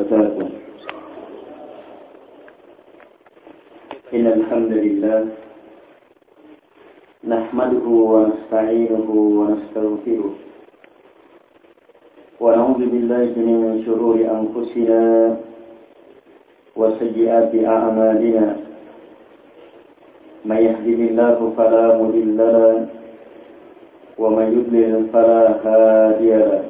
وبركاته إن الحمد لله نحمده ونستعينه ونستغفره ونعوذ بالله من شرور أنفسنا وسيئات أعمالنا من يهده الله فلا مضل له ومن يضلل فلا هادي له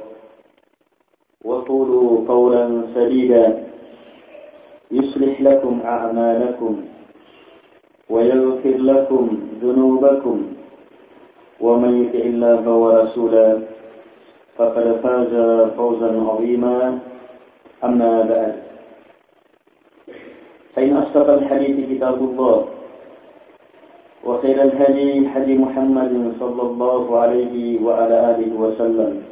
وقولوا قولا سديدا. يصلح لكم أعمالكم ويغفر لكم ذنوبكم. ومن يطع الله ورسوله فقد فاز فوزا عظيما. أما بعد. فإن أصدق الحديث كتاب الله وخير الهدي هدي محمد صلى الله عليه وعلى آله وسلم.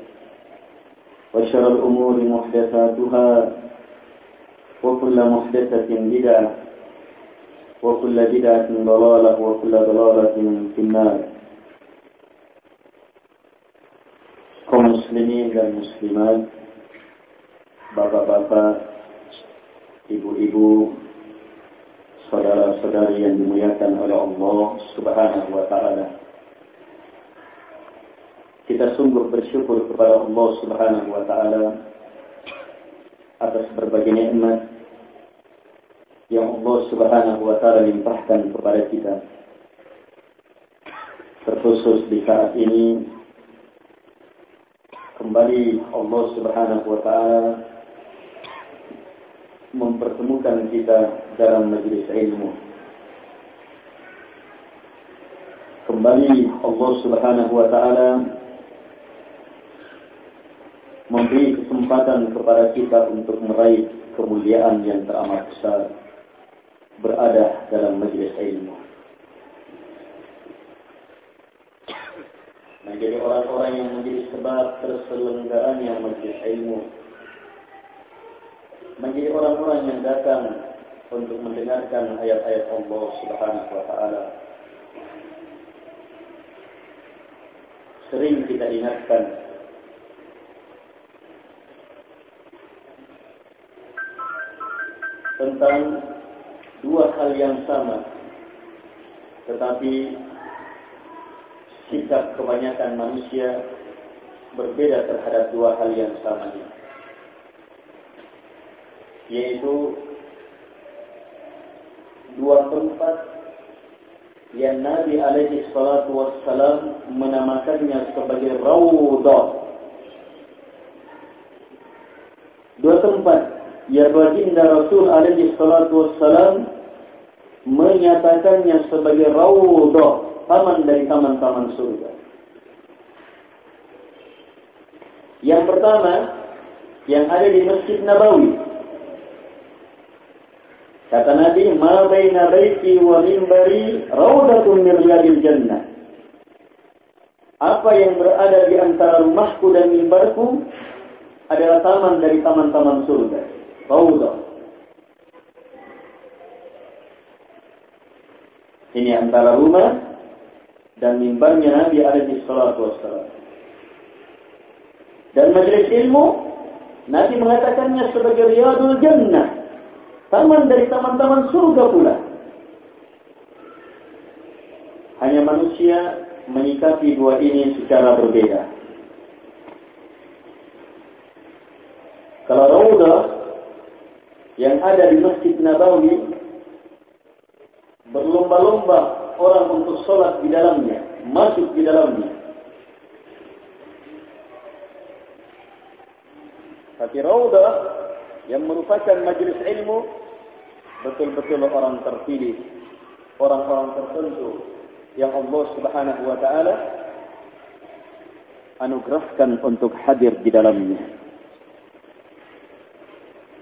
وشر الأمور محدثاتها وكل محدثة بدعة وكل بدعة ضلالة وكل ضلالة في النار. كمسلمين والمسلمات بابا بابا ابو ابو صدر saudari yang على الله سبحانه وتعالى Kita sungguh bersyukur kepada Allah Subhanahu wa taala atas berbagai nikmat yang Allah Subhanahu wa taala limpahkan kepada kita. Terkhusus di saat ini kembali Allah Subhanahu wa taala mempertemukan kita dalam majlis ilmu. Kembali Allah Subhanahu wa taala memberi kesempatan kepada kita untuk meraih kemuliaan yang teramat besar berada dalam majlis ilmu. Menjadi orang-orang yang menjadi sebab terselenggaranya majlis ilmu. Menjadi orang-orang yang datang untuk mendengarkan ayat-ayat Allah Subhanahu wa taala. Sering kita ingatkan tentang dua hal yang sama. Tetapi sikap kebanyakan manusia berbeda terhadap dua hal yang sama ini. Yaitu dua tempat yang Nabi alaihi salatu wassalam menamakannya sebagai Raudah dua tempat yang baginda Rasul alaihi salatu wassalam menyatakannya sebagai Raudah taman dari taman-taman surga. Yang pertama, yang ada di Masjid Nabawi. Kata Nabi, "Ma baina baiti wa minbari raudatun min riyadil jannah." Apa yang berada di antara rumahku dan mimbarku adalah taman dari taman-taman surga. Raudah. Ini antara rumah dan mimbarnya Nabi alaihi salatu wassalam. Dan majlis ilmu Nabi mengatakannya sebagai riyadul jannah. Taman dari taman-taman surga pula. Hanya manusia menyikapi dua ini secara berbeda. Kalau Raudah yang ada di Masjid Nabawi berlomba berlomba-lomba orang untuk sholat di dalamnya, masuk di dalamnya. Tapi Raudah yang merupakan majlis ilmu betul-betul orang terpilih, orang-orang tertentu yang Allah Subhanahu wa taala anugerahkan untuk hadir di dalamnya.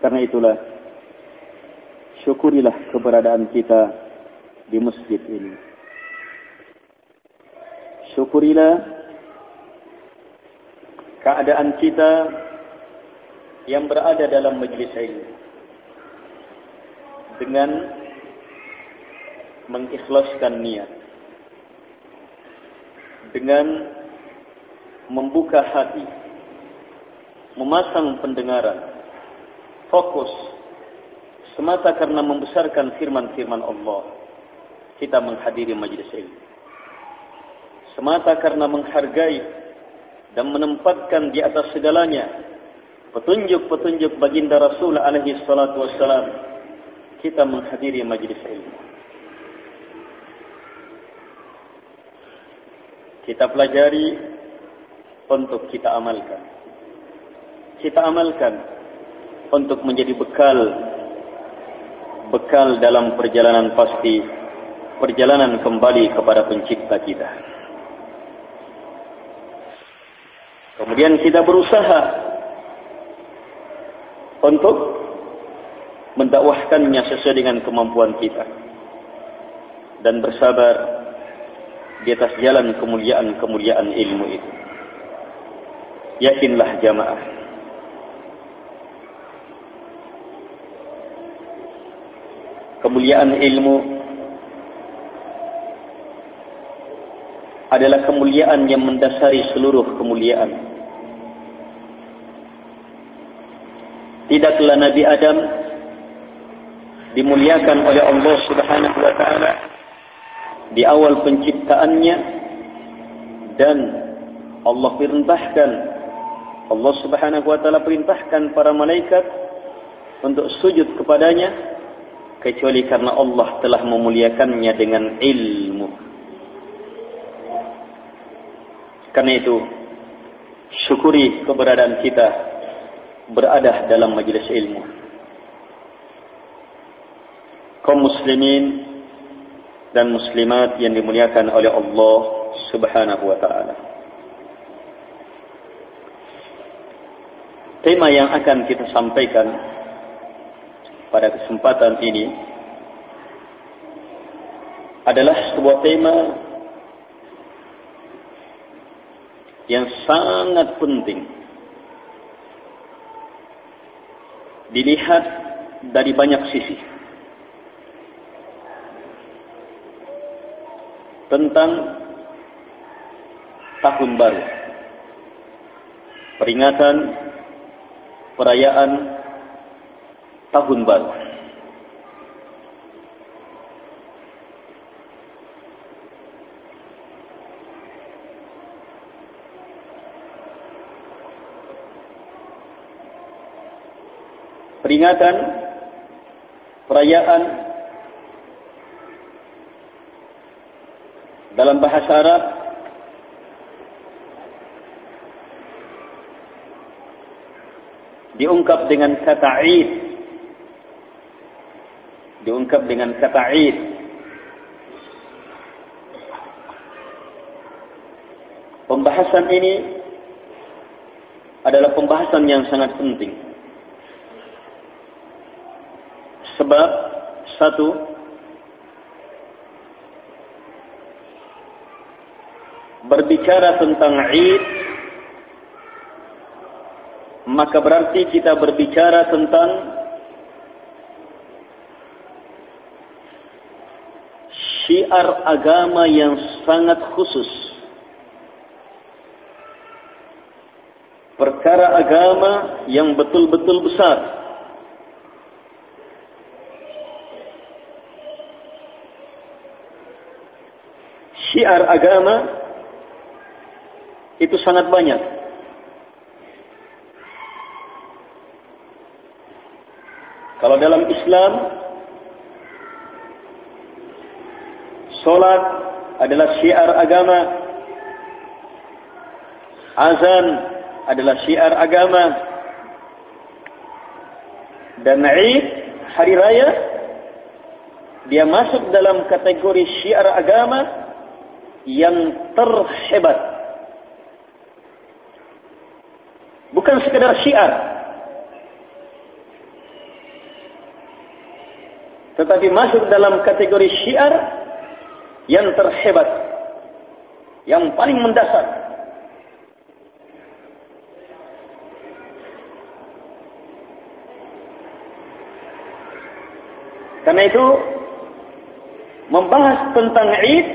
Karena itulah syukurilah keberadaan kita di masjid ini. Syukurilah keadaan kita yang berada dalam majlis ini dengan mengikhlaskan niat dengan membuka hati memasang pendengaran fokus semata karena membesarkan firman-firman Allah kita menghadiri majlis ini semata karena menghargai dan menempatkan di atas segalanya petunjuk-petunjuk baginda Rasul alaihi salatu wassalam kita menghadiri majlis ini kita pelajari untuk kita amalkan. Kita amalkan untuk menjadi bekal bekal dalam perjalanan pasti perjalanan kembali kepada pencipta kita. Kemudian kita berusaha untuk mendakwahkannya sesuai dengan kemampuan kita. Dan bersabar di atas jalan kemuliaan-kemuliaan ilmu itu. Yakinlah jamaah kemuliaan ilmu adalah kemuliaan yang mendasari seluruh kemuliaan. Tidaklah Nabi Adam dimuliakan oleh Allah Subhanahu wa taala di awal penciptaannya dan Allah perintahkan Allah Subhanahu wa taala perintahkan para malaikat untuk sujud kepadanya kecuali karena Allah telah memuliakannya dengan ilmu. Karena itu, syukuri keberadaan kita berada dalam majlis ilmu. Kaum muslimin dan muslimat yang dimuliakan oleh Allah subhanahu wa ta'ala. Tema yang akan kita sampaikan pada kesempatan ini adalah sebuah tema yang sangat penting. Dilihat dari banyak sisi. Tentang tahun baru. Peringatan perayaan tahun baru. Peringatan perayaan dalam bahasa Arab diungkap dengan kata Eid diungkap dengan kata Eid. Pembahasan ini adalah pembahasan yang sangat penting. Sebab satu berbicara tentang Eid maka berarti kita berbicara tentang syiar agama yang sangat khusus. Perkara agama yang betul-betul besar. Syiar agama itu sangat banyak. Kalau dalam Islam Solat adalah syiar agama. Azan adalah syiar agama. Dan Eid, hari raya, dia masuk dalam kategori syiar agama yang terhebat. Bukan sekedar syiar. Tetapi masuk dalam kategori syiar yang terhebat. Yang paling mendasar. Karena itu membahas tentang Eid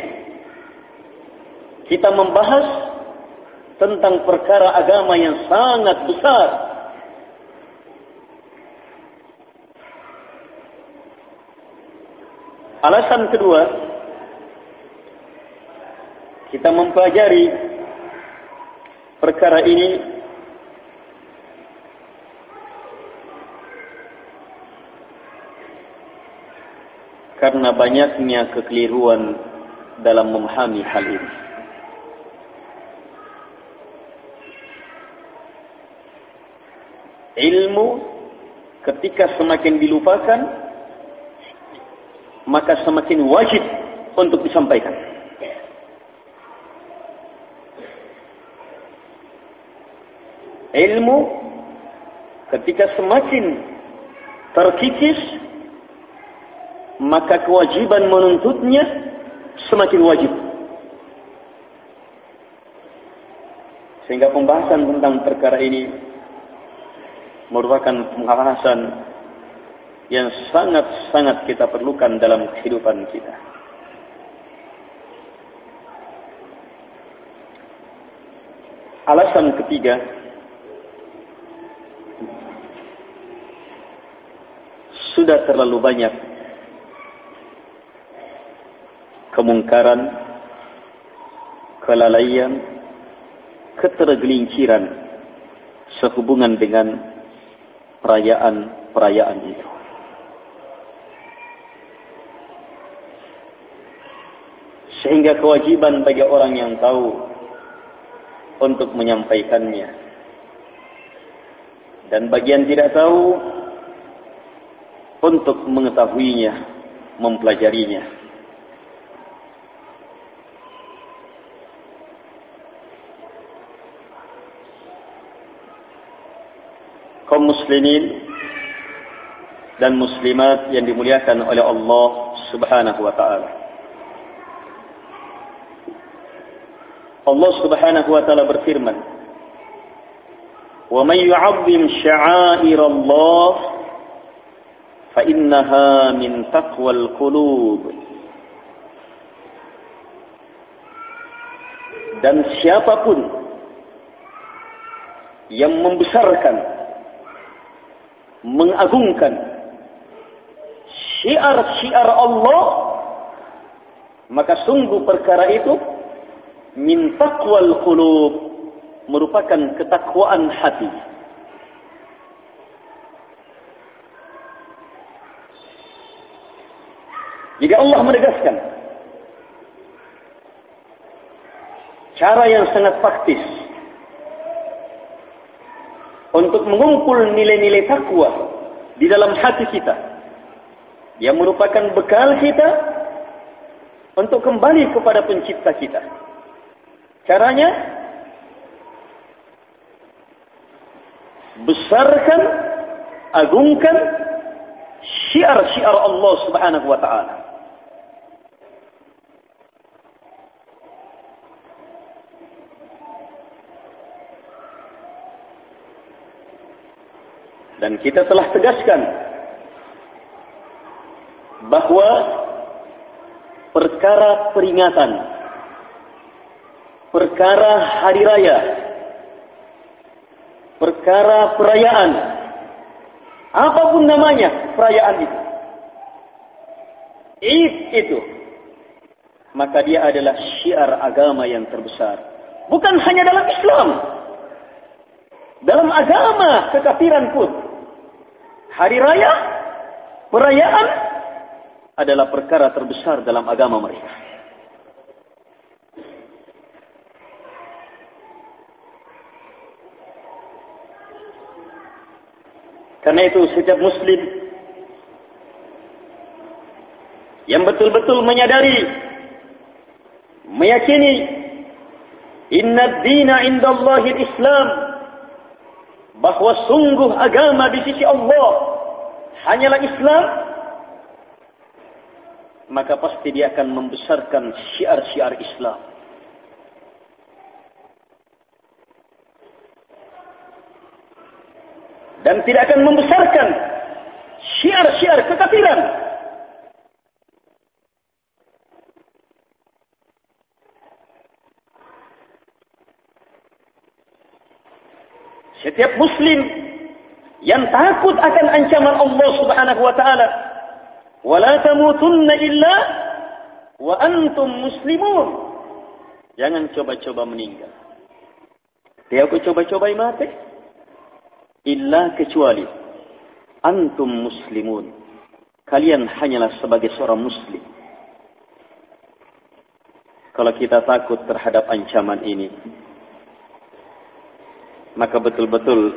kita membahas tentang perkara agama yang sangat besar alasan kedua kita mempelajari perkara ini karena banyaknya kekeliruan dalam memahami hal ini. Ilmu ketika semakin dilupakan, maka semakin wajib untuk disampaikan. Ilmu ketika semakin terkikis, maka kewajiban menuntutnya semakin wajib. Sehingga pembahasan tentang perkara ini merupakan pembahasan yang sangat-sangat kita perlukan dalam kehidupan kita. Alasan ketiga, sudah terlalu banyak kemungkaran, kelalaian, ketergelinciran sehubungan dengan perayaan-perayaan itu. Sehingga kewajiban bagi orang yang tahu untuk menyampaikannya. Dan bagian tidak tahu untuk mengetahuinya, mempelajarinya. kaum muslimin dan muslimat yang dimuliakan oleh Allah Subhanahu wa taala. Allah Subhanahu wa taala berfirman, "Wa may yu'azzim sya'air Allah innaha min taqwal qulub." Dan siapapun yang membesarkan mengagungkan syiar-syiar Allah maka sungguh perkara itu min taqwal qulub merupakan ketakwaan hati jika Allah menegaskan cara yang sangat faktis untuk mengumpul nilai-nilai takwa di dalam hati kita yang merupakan bekal kita untuk kembali kepada pencipta kita. Caranya besarkan, agungkan syiar-syiar Allah Subhanahu wa taala. Dan kita telah tegaskan bahawa perkara peringatan, perkara hari raya, perkara perayaan, apapun namanya perayaan itu, Eid itu, maka dia adalah syiar agama yang terbesar. Bukan hanya dalam Islam, dalam agama kekafiran pun, hari raya, perayaan adalah perkara terbesar dalam agama mereka. Karena itu setiap muslim yang betul-betul menyadari meyakini inna dina indallahi al-islam bahawa sungguh agama di sisi Allah hanyalah Islam maka pasti dia akan membesarkan syiar-syiar Islam. Dan tidak akan membesarkan syiar-syiar kekafiran Setiap muslim yang takut akan ancaman Allah Subhanahu wa taala, "Wala tamutunna illa wa antum muslimun." Jangan coba-coba meninggal. Dia aku coba-coba mati. Illa kecuali antum muslimun. Kalian hanyalah sebagai seorang muslim. Kalau kita takut terhadap ancaman ini, maka betul-betul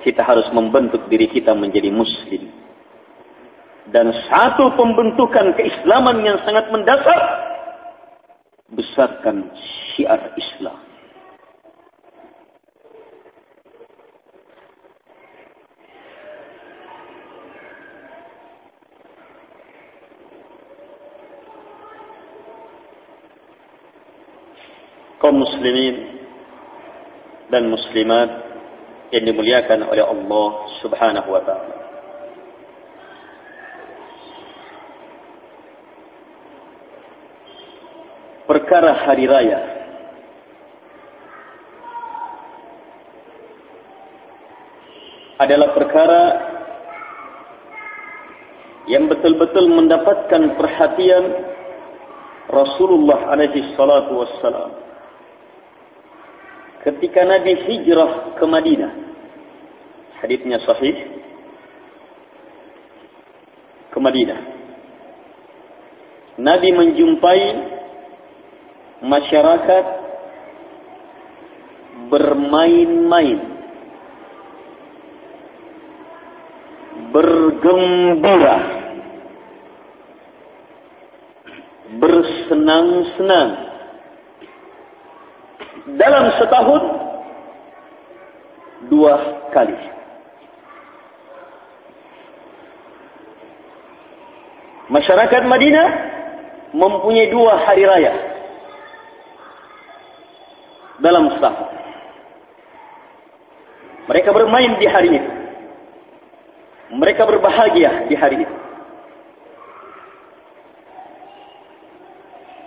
kita harus membentuk diri kita menjadi muslim. Dan satu pembentukan keislaman yang sangat mendasar, besarkan syiar Islam. kaum muslimin dan muslimat yang dimuliakan oleh Allah Subhanahu wa taala. Perkara hari raya adalah perkara yang betul-betul mendapatkan perhatian Rasulullah alaihi salatu wassalam ketika Nabi hijrah ke Madinah. Hadisnya sahih. Ke Madinah. Nabi menjumpai masyarakat bermain-main. Bergembira. Bersenang-senang dalam setahun dua kali. Masyarakat Madinah mempunyai dua hari raya dalam setahun. Mereka bermain di hari itu. Mereka berbahagia di hari itu.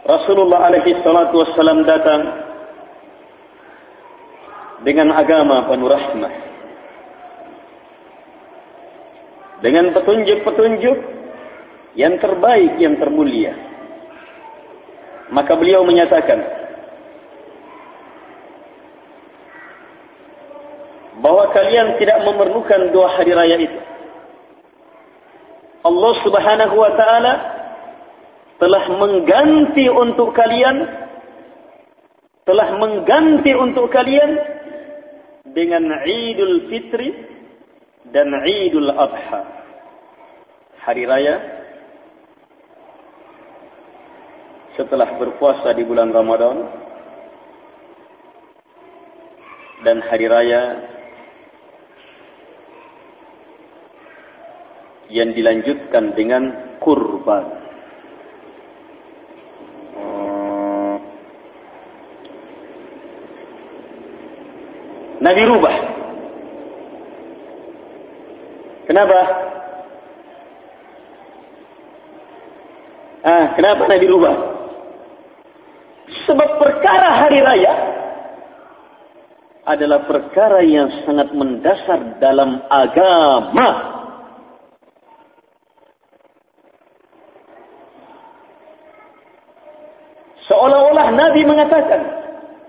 Rasulullah alaihi salatu wassalam datang dengan agama penuh rahmat. Dengan petunjuk-petunjuk yang terbaik, yang termulia. Maka beliau menyatakan bahwa kalian tidak memerlukan dua hari raya itu. Allah subhanahu wa ta'ala telah mengganti untuk kalian telah mengganti untuk kalian dengan Idul Fitri dan Idul Adha. Hari raya setelah berpuasa di bulan Ramadan dan hari raya yang dilanjutkan dengan kurban. Nabi rubah. Kenapa? Ah, kenapa Nabi rubah? Sebab perkara hari raya adalah perkara yang sangat mendasar dalam agama. Seolah-olah Nabi mengatakan,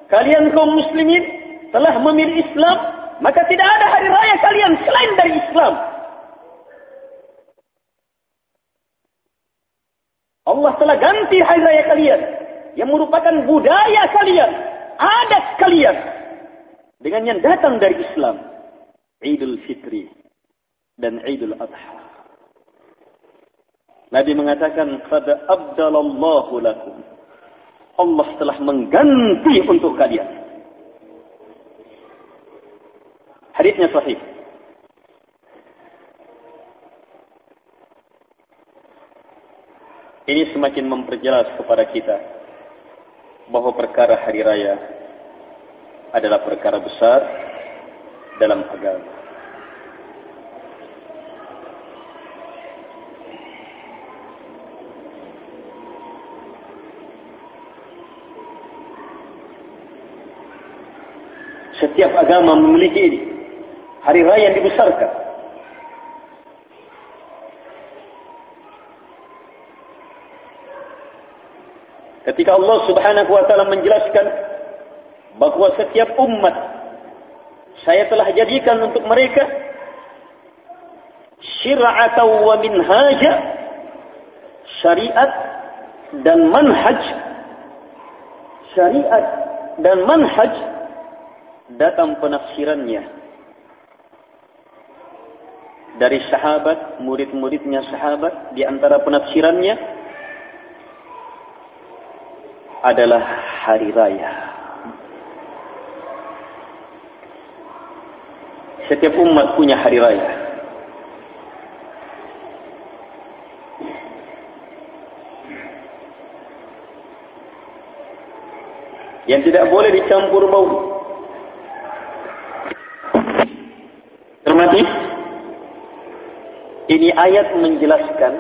kalian kaum muslimin telah memilih Islam, maka tidak ada hari raya kalian selain dari Islam. Allah telah ganti hari raya kalian yang merupakan budaya kalian, adat kalian dengan yang datang dari Islam. Idul Fitri dan Idul Adha. Nabi mengatakan, "Qad abdalallahu lakum." Allah telah mengganti untuk kalian. Hadisnya sahih. Ini semakin memperjelas kepada kita bahawa perkara hari raya adalah perkara besar dalam agama. Setiap agama memiliki ini. Hari raya yang dibesarkan. Ketika Allah subhanahu wa ta'ala menjelaskan bahawa setiap umat saya telah jadikan untuk mereka syira'atan wa minhaja syariat dan manhaj syariat dan manhaj datang penafsirannya dari sahabat, murid-muridnya sahabat, di antara penafsirannya adalah hari raya. Setiap umat punya hari raya. Yang tidak boleh dicampur bau. Ini ayat menjelaskan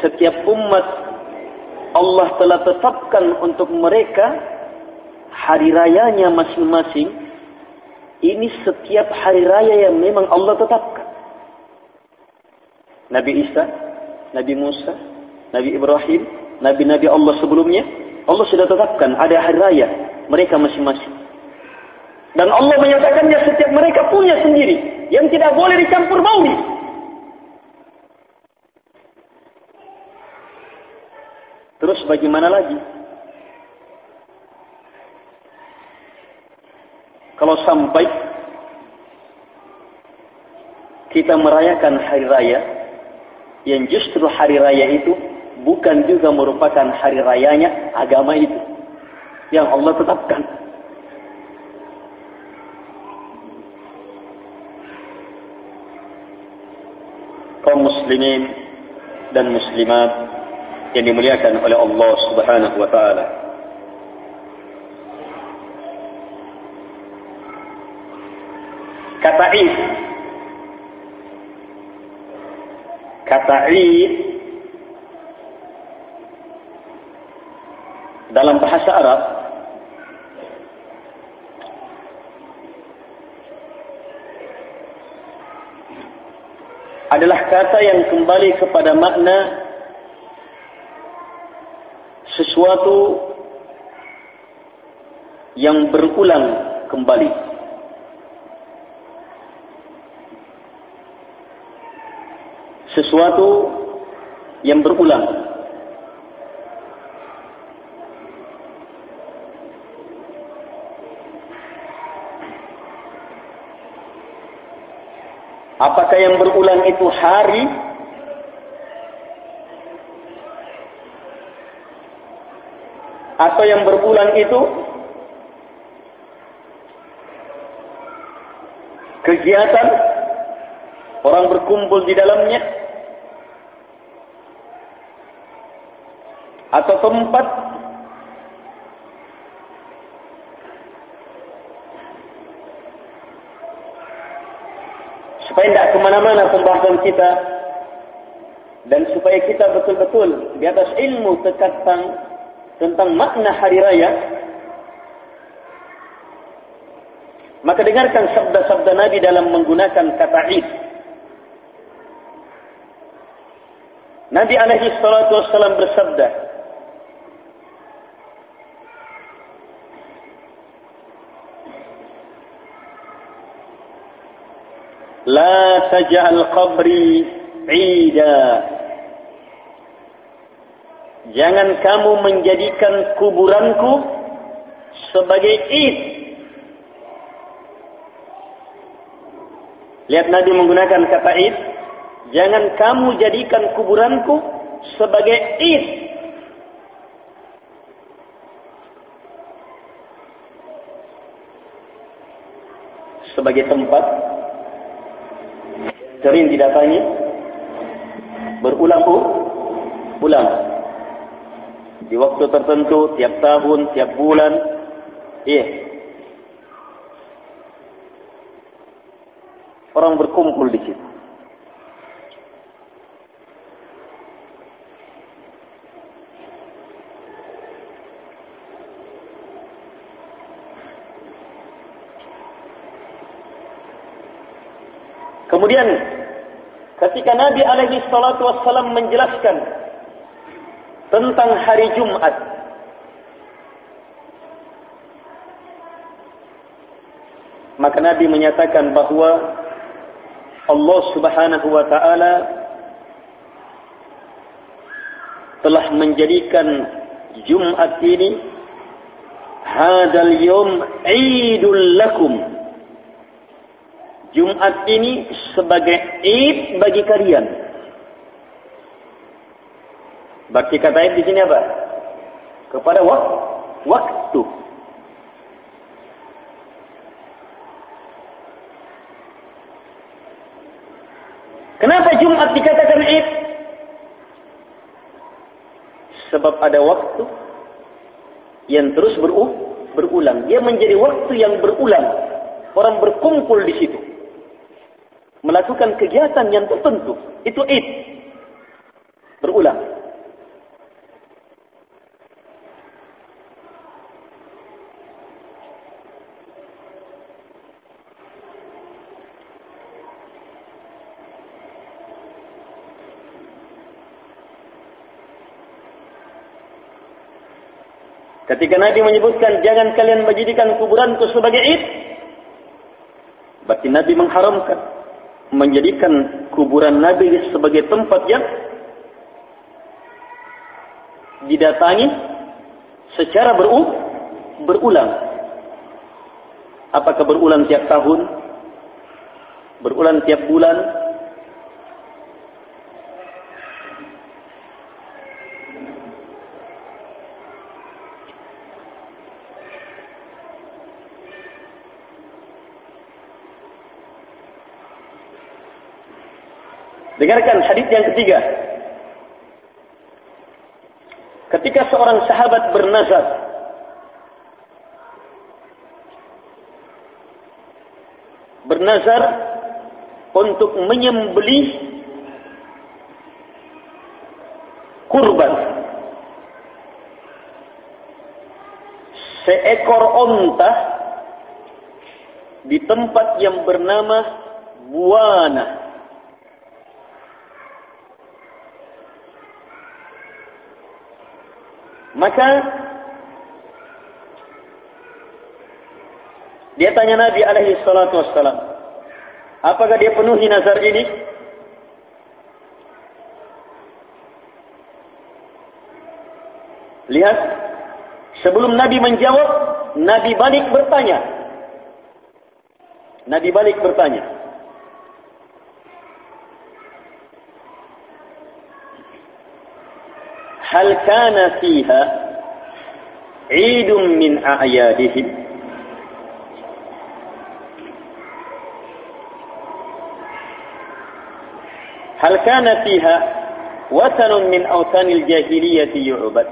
setiap umat Allah telah tetapkan untuk mereka hari rayanya masing-masing. Ini setiap hari raya yang memang Allah tetapkan. Nabi Isa, Nabi Musa, Nabi Ibrahim, Nabi-Nabi Allah sebelumnya, Allah sudah tetapkan ada hari raya mereka masing-masing. Dan Allah menyatakannya setiap mereka punya sendiri. Yang tidak boleh dicampur bauri. Terus bagaimana lagi? Kalau sampai kita merayakan hari raya, yang justru hari raya itu bukan juga merupakan hari rayanya agama itu. Yang Allah tetapkan. kaum muslimin dan muslimat yang dimuliakan oleh Allah Subhanahu wa taala. Kata Id Kata Id dalam bahasa Arab adalah kata yang kembali kepada makna sesuatu yang berulang kembali. Sesuatu yang berulang. Apakah yang berulang itu hari atau yang berulang itu? Kegiatan. Orang berkumpul di dalamnya. Atau tempat. Supaya tidak kemana-mana pembahasan kita. Dan supaya kita betul-betul di atas ilmu tentang tentang makna hari raya maka dengarkan sabda-sabda Nabi dalam menggunakan kata Id Nabi alaihi salatu wassalam bersabda La taj'al qabri 'ida. Jangan kamu menjadikan kuburanku sebagai id. Lihat Nabi menggunakan kata id. Jangan kamu jadikan kuburanku sebagai id. Sebagai tempat sering didatangi berulang ulang di waktu tertentu tiap tahun tiap bulan. Iya. Orang berkumpul di situ. Kemudian ketika Nabi alaihi salatu wassalam menjelaskan tentang hari Jumat maka Nabi menyatakan bahawa Allah Subhanahu wa taala telah menjadikan Jumat ini hadal yawm Eidul lakum Jumat ini sebagai Eid bagi kalian. Berarti kata di sini apa? Kepada wak waktu. Kenapa Jumat dikatakan Eid? Sebab ada waktu yang terus berulang. Dia menjadi waktu yang berulang. Orang berkumpul di situ melakukan kegiatan yang tertentu. Itu id. Berulang. Ketika Nabi menyebutkan jangan kalian menjadikan kuburanku sebagai id, berarti Nabi mengharamkan menjadikan kuburan Nabi sebagai tempat yang didatangi secara beru berulang. Apakah berulang tiap tahun? Berulang tiap bulan? Dengarkan hadis yang ketiga. Ketika seorang sahabat bernazar bernazar untuk menyembelih kurban seekor onta di tempat yang bernama Buana Maka dia tanya Nabi alaihi salatu wassalam, apakah dia penuhi nazar ini? Lihat, sebelum Nabi menjawab, Nabi balik bertanya. Nabi balik bertanya. hal kana fiha idum min a'yadihim hal kana fiha wathan min awthan al-jahiliyyah yu'bad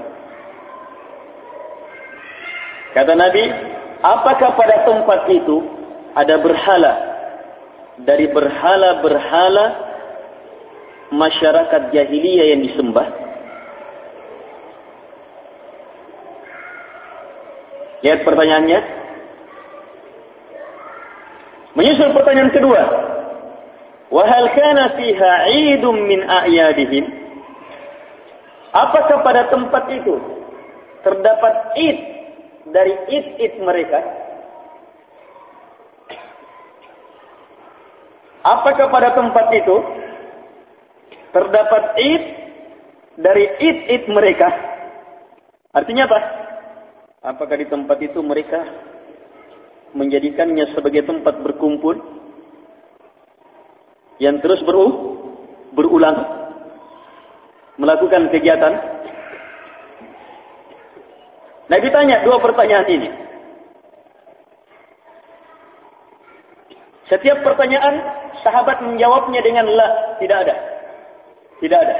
kata nabi apakah pada tempat itu ada berhala? Dari berhala-berhala masyarakat jahiliyah yang disembah? Lihat pertanyaannya. Menyusul pertanyaan kedua. Wahal kana fiha 'idum min a'yadihim? Apakah pada tempat itu terdapat id dari id-id mereka? Apakah pada tempat itu terdapat id dari id-id mereka? Artinya apa? Apakah di tempat itu mereka menjadikannya sebagai tempat berkumpul? yang terus beru berulang melakukan kegiatan. Nabi tanya dua pertanyaan ini. Setiap pertanyaan sahabat menjawabnya dengan la, tidak ada. Tidak ada.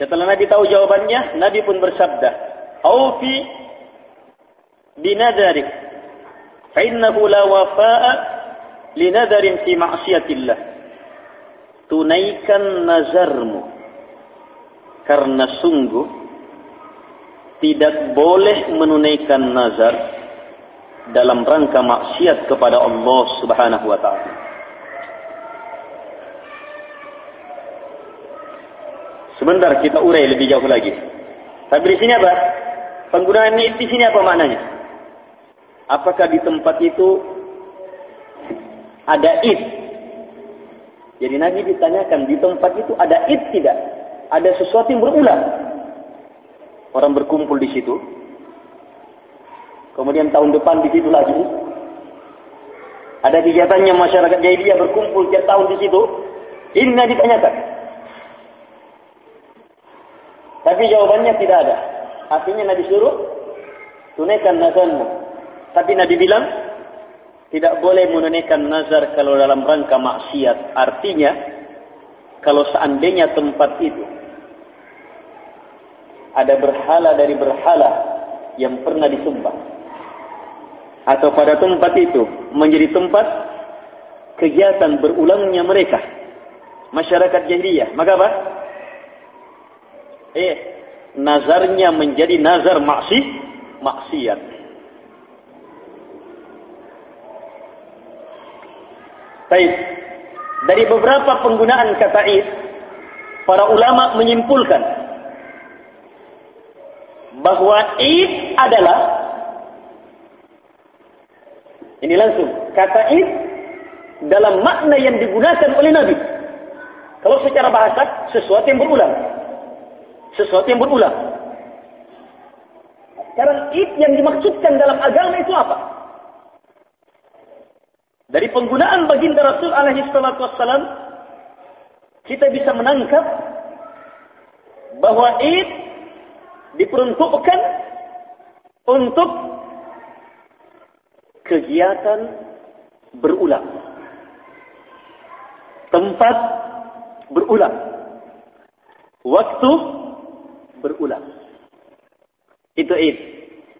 Setelah Nabi tahu jawabannya, Nabi pun bersabda, "Aufi binadarik, fa innahu la wafa'a linadarin fi ma'siyatillah." Tunaikan nazarmu karena sungguh tidak boleh menunaikan nazar dalam rangka maksiat kepada Allah Subhanahu wa taala. Sebentar kita urai lebih jauh lagi. Tapi di sini apa? Penggunaan ini di sini apa maknanya? Apakah di tempat itu ada id? Jadi Nabi ditanyakan di tempat itu ada id tidak? Ada sesuatu yang berulang. Orang berkumpul di situ, Kemudian tahun depan di situ lagi. Ada kegiatannya masyarakat jahiliyah berkumpul tiap tahun di situ. Ini tidak ditanyakan. Tapi jawabannya tidak ada. Artinya Nabi suruh tunaikan nazarmu. Tapi Nabi bilang tidak boleh menunaikan nazar kalau dalam rangka maksiat. Artinya kalau seandainya tempat itu ada berhala dari berhala yang pernah disembah atau pada tempat itu menjadi tempat kegiatan berulangnya mereka masyarakat jahiliyah maka apa eh nazarnya menjadi nazar maksi maksiat baik dari beberapa penggunaan kata id para ulama menyimpulkan bahwa id adalah ini langsung. Kata id dalam makna yang digunakan oleh Nabi. Kalau secara bahasa, sesuatu yang berulang. Sesuatu yang berulang. Sekarang id yang dimaksudkan dalam agama itu apa? Dari penggunaan baginda Rasul alaihi salatu wassalam, kita bisa menangkap bahawa id diperuntukkan untuk kegiatan berulang. Tempat berulang. Waktu berulang. Itu id.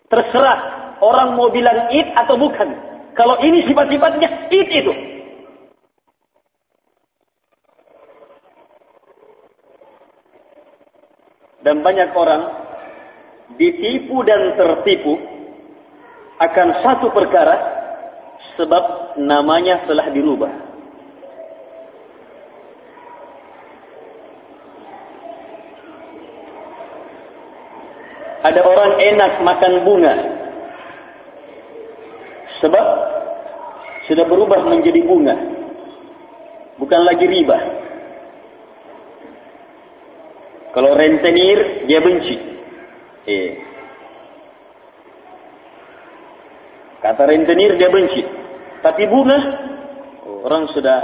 Terserah orang mau bilang id atau bukan. Kalau ini sifat-sifatnya id itu. Dan banyak orang ditipu dan tertipu akan satu perkara sebab namanya telah dirubah. Ada orang enak makan bunga sebab sudah berubah menjadi bunga. Bukan lagi riba. Kalau rentenir dia benci. Eh, Kata rentenir dia benci. Tapi bunga, orang sudah,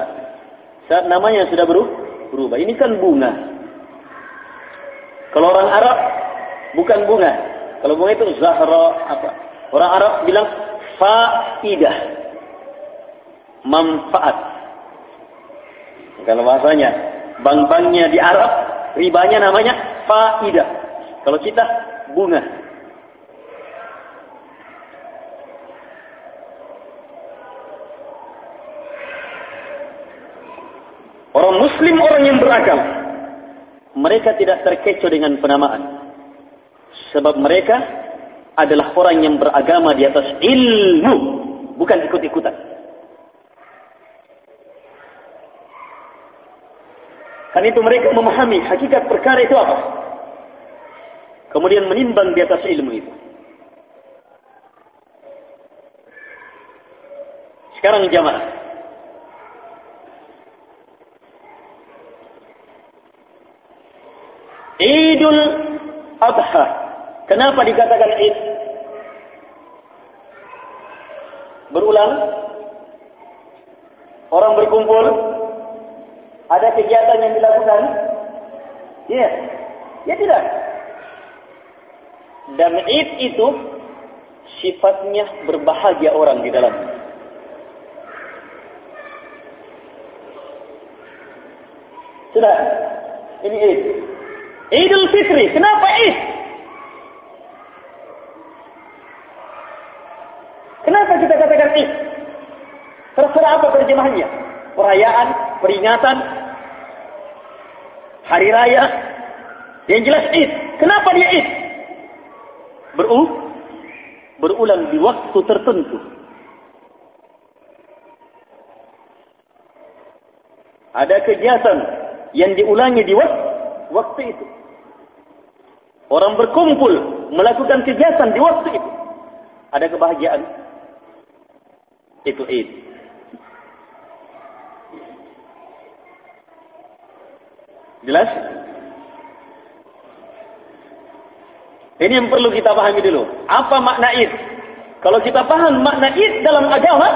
namanya sudah berubah. Ini kan bunga. Kalau orang Arab, bukan bunga. Kalau bunga itu zahra, apa. Orang Arab bilang, fa'idah. Manfaat. Kalau bahasanya, bank-banknya di Arab, ribanya namanya fa'idah. Kalau kita, bunga. Orang muslim orang yang berakal. Mereka tidak terkecoh dengan penamaan. Sebab mereka adalah orang yang beragama di atas ilmu. Bukan ikut-ikutan. Kan itu mereka memahami hakikat perkara itu apa. Kemudian menimbang di atas ilmu itu. Sekarang jamaah. Idul Adha. Kenapa dikatakan Id? Berulang. Orang berkumpul. Ada kegiatan yang dilakukan? Ya. Ya tidak. Dan Id itu sifatnya berbahagia orang di dalam. Sudah. Ini Id. Idul Fitri. Kenapa Id? Id? Terserah apa terjemahannya. Perayaan, peringatan, hari raya. Yang jelas Id. Kenapa dia Id? Berulang, berulang di waktu tertentu. Ada kegiatan yang diulangi di waktu, waktu itu. Orang berkumpul melakukan kegiatan di waktu itu. Ada kebahagiaan. Itu Eid. Jelas? Ini yang perlu kita pahami dulu. Apa makna id? Kalau kita paham makna id dalam agama,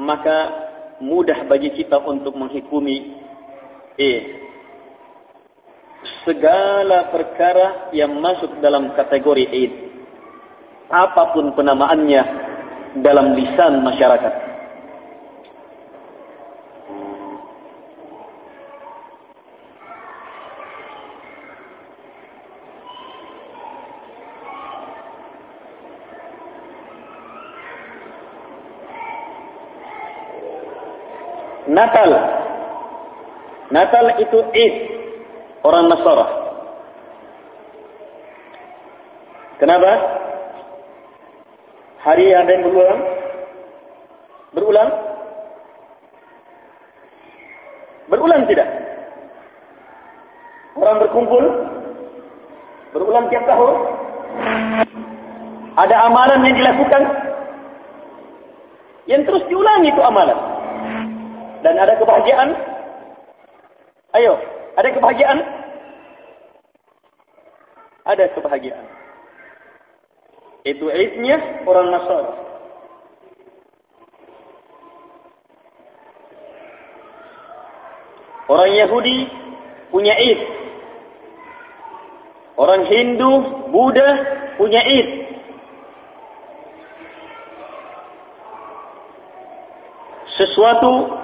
maka mudah bagi kita untuk menghukumi id. Segala perkara yang masuk dalam kategori id. Apapun penamaannya dalam lisan masyarakat. Natal. Natal itu Eid orang Nasara. Kenapa? Hari yang berulang? Berulang? Berulang tidak? Orang berkumpul? Berulang tiap tahun? Ada amalan yang dilakukan? Yang terus diulangi itu amalan dan ada kebahagiaan? Ayo, ada kebahagiaan? Ada kebahagiaan. Itu aidnya orang Nasara. Orang Yahudi punya aid. Orang Hindu, Buddha punya aid. Sesuatu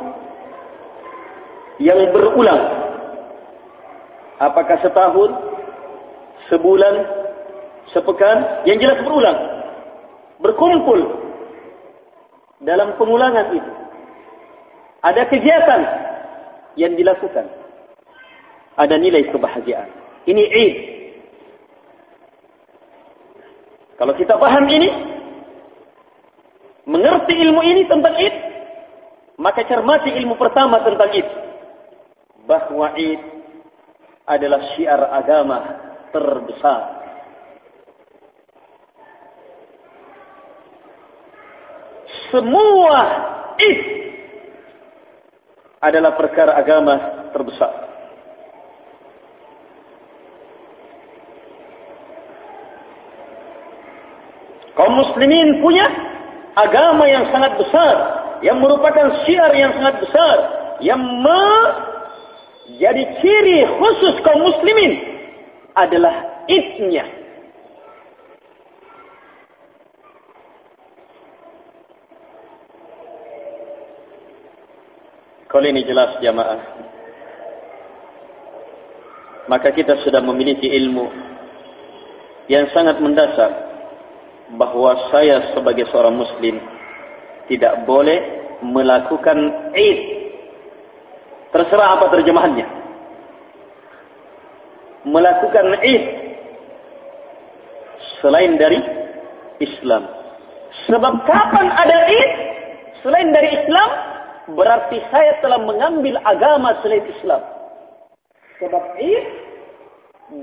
yang berulang. Apakah setahun, sebulan, sepekan, yang jelas berulang. Berkumpul dalam pengulangan itu. Ada kegiatan yang dilakukan. Ada nilai kebahagiaan. Ini Eid. Kalau kita paham ini, mengerti ilmu ini tentang Eid, maka cermati ilmu pertama tentang Eid bahwa Eid adalah syiar agama terbesar. Semua Eid adalah perkara agama terbesar. Kaum muslimin punya agama yang sangat besar, yang merupakan syiar yang sangat besar, yang me jadi ciri khusus kaum muslimin adalah idnya. Kalau ini jelas jamaah. Maka kita sudah memiliki ilmu yang sangat mendasar bahawa saya sebagai seorang muslim tidak boleh melakukan id Terserah apa terjemahannya. Melakukan id selain dari Islam. Sebab kapan ada id selain dari Islam, berarti saya telah mengambil agama selain Islam. Sebab id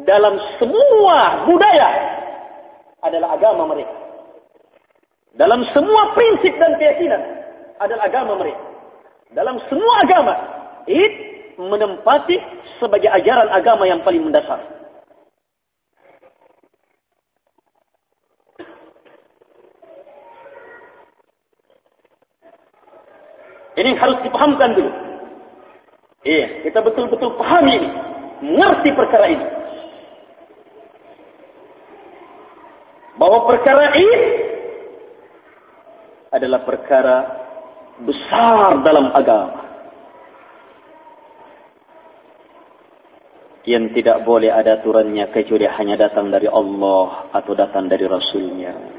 dalam semua budaya adalah agama mereka. Dalam semua prinsip dan keyakinan adalah agama mereka. Dalam semua agama Id menempati sebagai ajaran agama yang paling mendasar. Ini harus dipahamkan dulu. Iya, kita betul-betul pahami ini. Mengerti perkara ini. Bahwa perkara ini adalah perkara besar dalam agama. Yang tidak boleh ada aturannya kecuali hanya datang dari Allah atau datang dari Rasulnya.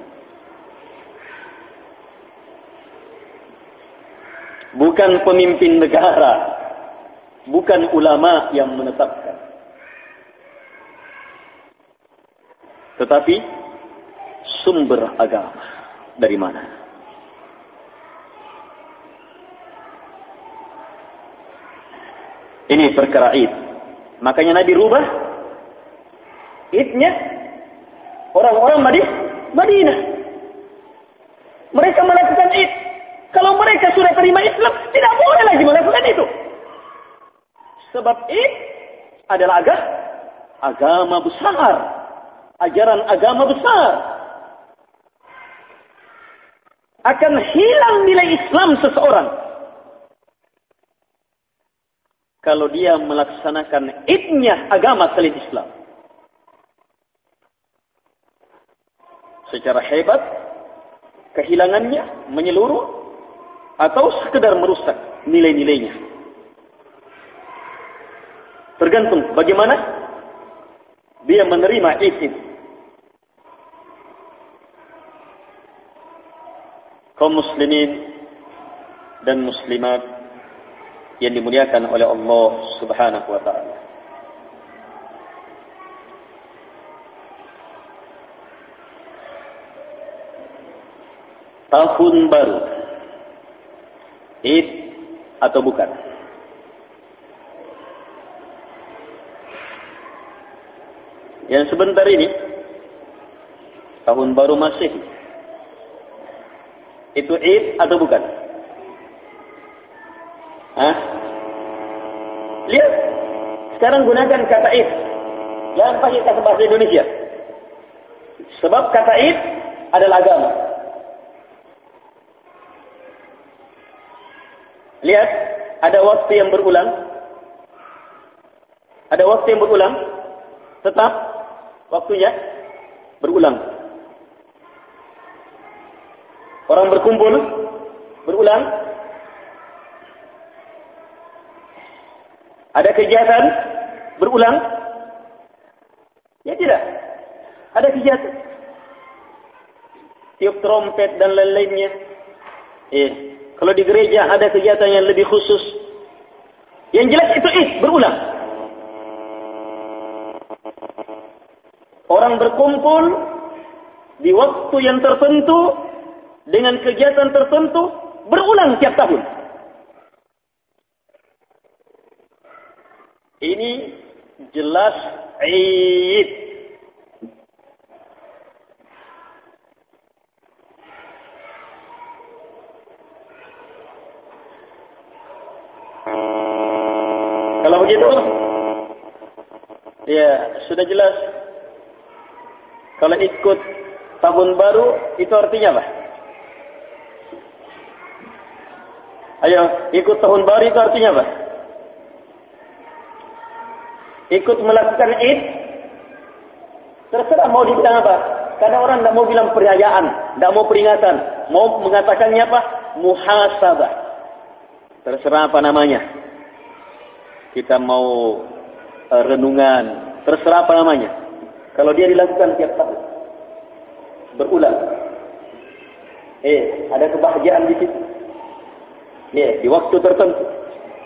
Bukan pemimpin negara bukan ulama yang menetapkan. Tetapi sumber agama dari mana? Ini perkara id. Makanya Nabi rubah idnya orang-orang Madinah. Mereka melakukan id. Kalau mereka sudah terima Islam, tidak boleh lagi melakukan itu. Sebab ini adalah agama, agama besar. Ajaran agama besar. Akan hilang nilai Islam seseorang. Kalau dia melaksanakan idnya agama selain Islam. Secara hebat, kehilangannya menyeluruh atau sekedar merusak nilai-nilainya. Tergantung bagaimana dia menerima itu. Kaum muslimin dan muslimat yang dimuliakan oleh Allah Subhanahu wa taala. Tahun baru. Id atau bukan? yang sebentar ini tahun baru masih itu Eid atau bukan? Hah? Lihat sekarang gunakan kata Eid jangan pakai kata bahasa Indonesia sebab kata Eid adalah agama lihat ada waktu yang berulang ada waktu yang berulang tetap waktunya berulang. Orang berkumpul berulang. Ada kegiatan berulang. Ya tidak. Ada kegiatan. Tiup trompet dan lain-lainnya. Eh, kalau di gereja ada kegiatan yang lebih khusus. Yang jelas itu eh berulang. orang berkumpul di waktu yang tertentu dengan kegiatan tertentu berulang tiap tahun. Ini jelas Eid. Begitu, ya sudah jelas kalau ikut tahun baru, itu artinya apa? Ayo, ikut tahun baru itu artinya apa? Ikut melakukan id, terserah mau dibilang apa. Karena orang tidak mau bilang perayaan, tidak mau peringatan. Mau mengatakannya apa? Muhasabah. Terserah apa namanya. Kita mau uh, renungan. Terserah apa namanya. Kalau dia dilakukan tiap tahun. Berulang. Eh, ada kebahagiaan di situ. Ya, di waktu tertentu.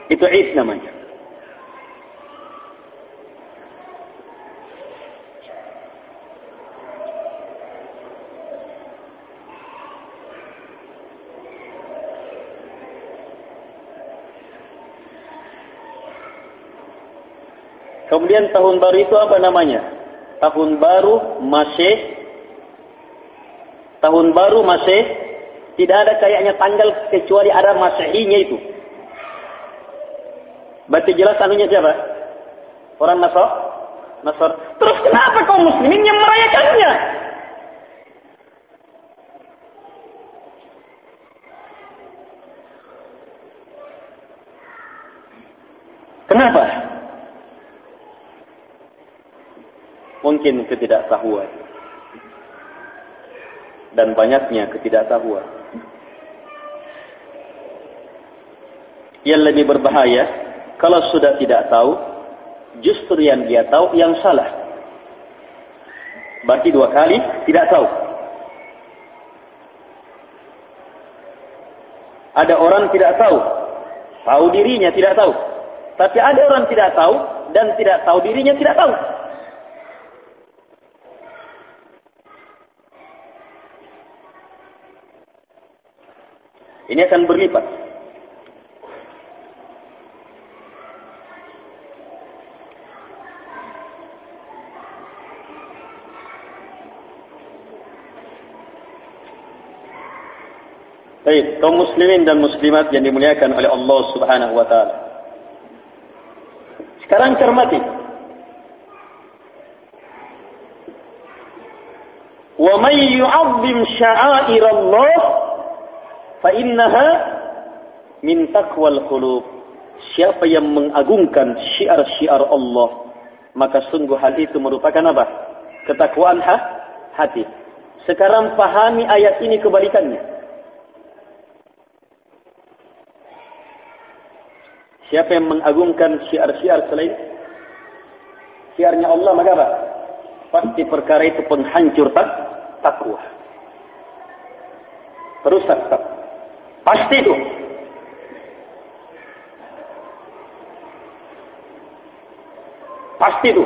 Itu Eid namanya. Kemudian tahun baru itu apa namanya? tahun baru masih tahun baru masih tidak ada kayaknya tanggal kecuali ada masehinya itu. Berarti jelas anunya siapa? Orang Nasr? Nasr. Terus kenapa kaum muslimin yang merayakannya? Mungkin ketidaktahuan. Dan banyaknya ketidaktahuan. Yang lebih berbahaya, kalau sudah tidak tahu, justru yang dia tahu yang salah. Berarti dua kali tidak tahu. Ada orang tidak tahu. Tahu dirinya tidak tahu. Tapi ada orang tidak tahu dan tidak tahu dirinya tidak tahu. Ini akan berlipat. Baik, kaum muslimin dan muslimat yang dimuliakan oleh Allah Subhanahu wa taala. Sekarang cermati. May yu'azzim sya'air Allah fa innaha min taqwal qulub. Siapa yang mengagungkan syiar-syiar Allah, maka sungguh hal itu merupakan apa? Ketakwaan ha? hati. Sekarang pahami ayat ini kebalikannya. Siapa yang mengagungkan syiar-syiar selain syiarnya Allah maka apa? Pasti perkara itu penghancur tak takwa. Perusak tak. Pasti itu. Pasti itu.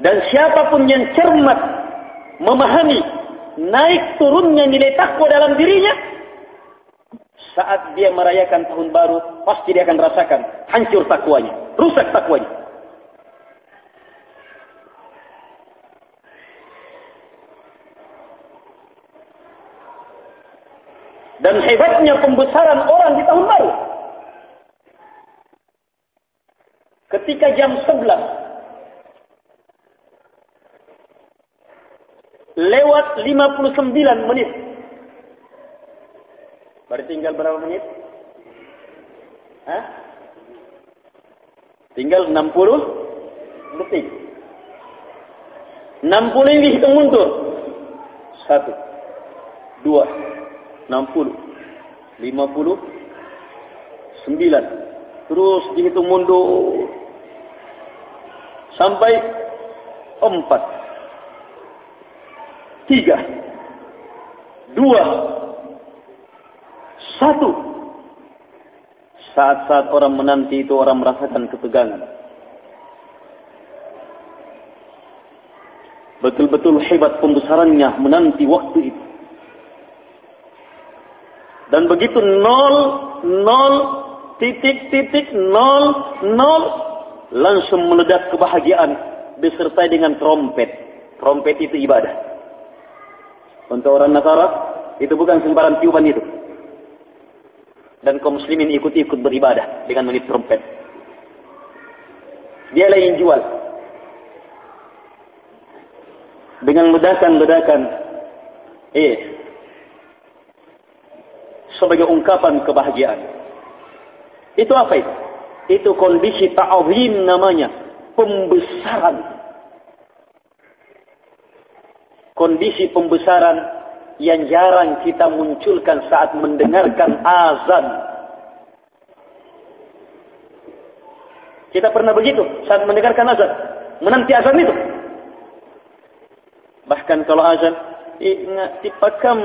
Dan siapapun yang cermat memahami naik turunnya nilai takwa dalam dirinya saat dia merayakan tahun baru pasti dia akan rasakan hancur takwanya rusak takwanya dan hebatnya pembesaran orang di tahun baru ketika jam 11 lewat 59 menit. Baru tinggal berapa menit? Hah? Tinggal 60 detik. 60 ini hitung mundur. Satu. Dua. 60. 50. Sembilan. Terus dihitung mundur. Sampai empat tiga, dua, satu. Saat-saat orang menanti itu orang merasakan ketegangan. Betul-betul hebat pembesarannya menanti waktu itu. Dan begitu nol, nol, titik, titik, nol, nol, langsung meledak kebahagiaan disertai dengan trompet. Trompet itu ibadah. Untuk orang Nasara, itu bukan sembarang tiupan itu. Dan kaum muslimin ikut-ikut beribadah dengan menit trompet. Dia lah yang jual. Dengan ledakan-ledakan. Eh. Sebagai ungkapan kebahagiaan. Itu apa itu? Itu kondisi ta'awim namanya. Pembesaran kondisi pembesaran yang jarang kita munculkan saat mendengarkan azan. Kita pernah begitu saat mendengarkan azan, menanti azan itu. Bahkan kalau azan, ingat tipakam.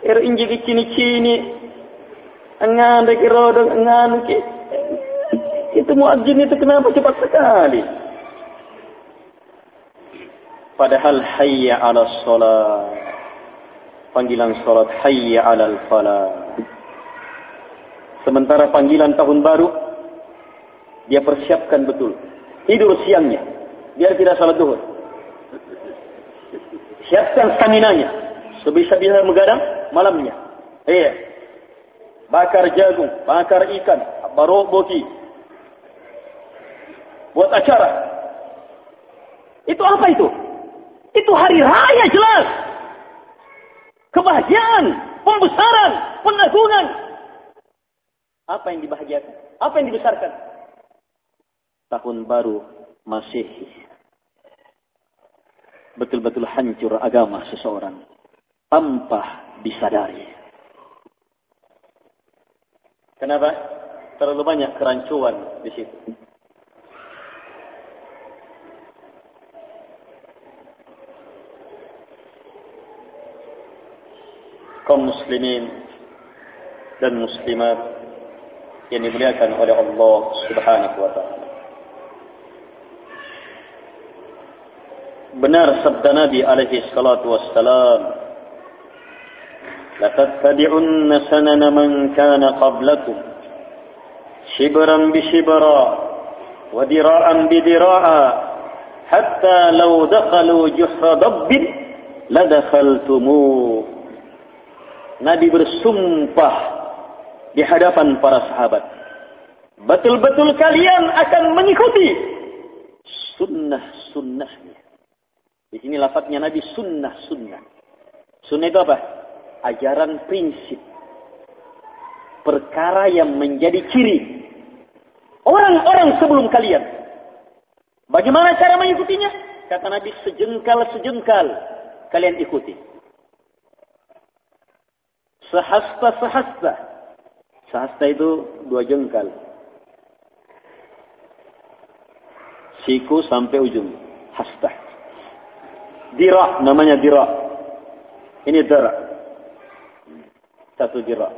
Er inji cini-cini, engan dek rodong, engan ki. Itu muadzin itu kenapa cepat sekali? Padahal hayya ala salat. Panggilan salat hayya ala falah. Sementara panggilan tahun baru, dia persiapkan betul. Tidur siangnya, biar tidak salat duhur. Siapkan stamina-nya. Sebisa-bisa mengadang malamnya. Iya. Bakar jagung, bakar ikan, barok boki. Buat acara. Itu apa itu? Itu hari raya jelas. Kebahagiaan, pembesaran. pengagungan. Apa yang dibahagiakan? Apa yang dibesarkan? Tahun baru Masehi. Betul-betul hancur agama seseorang. Tanpa disadari. Kenapa? Terlalu banyak kerancuan di situ. kaum muslimin dan muslimat yang dimuliakan oleh Allah Subhanahu wa taala. Benar sabda Nabi alaihi salatu wassalam لتتبعن سنن من كان قبلكم شبرا بشبرا وذراعا بذراعا حتى لو دخلوا جحر ضب لدخلتموه Nabi bersumpah di hadapan para sahabat. Betul-betul kalian akan mengikuti sunnah-sunnahnya. Di sini lafadznya Nabi sunnah-sunnah. Sunnah itu apa? Ajaran prinsip. Perkara yang menjadi ciri. Orang-orang sebelum kalian. Bagaimana cara mengikutinya? Kata Nabi sejengkal-sejengkal kalian ikuti sehasta-sehasta. Sehasta itu dua jengkal. Siku sampai ujung. Hasta. Dira namanya dira. Ini dara. Satu dira.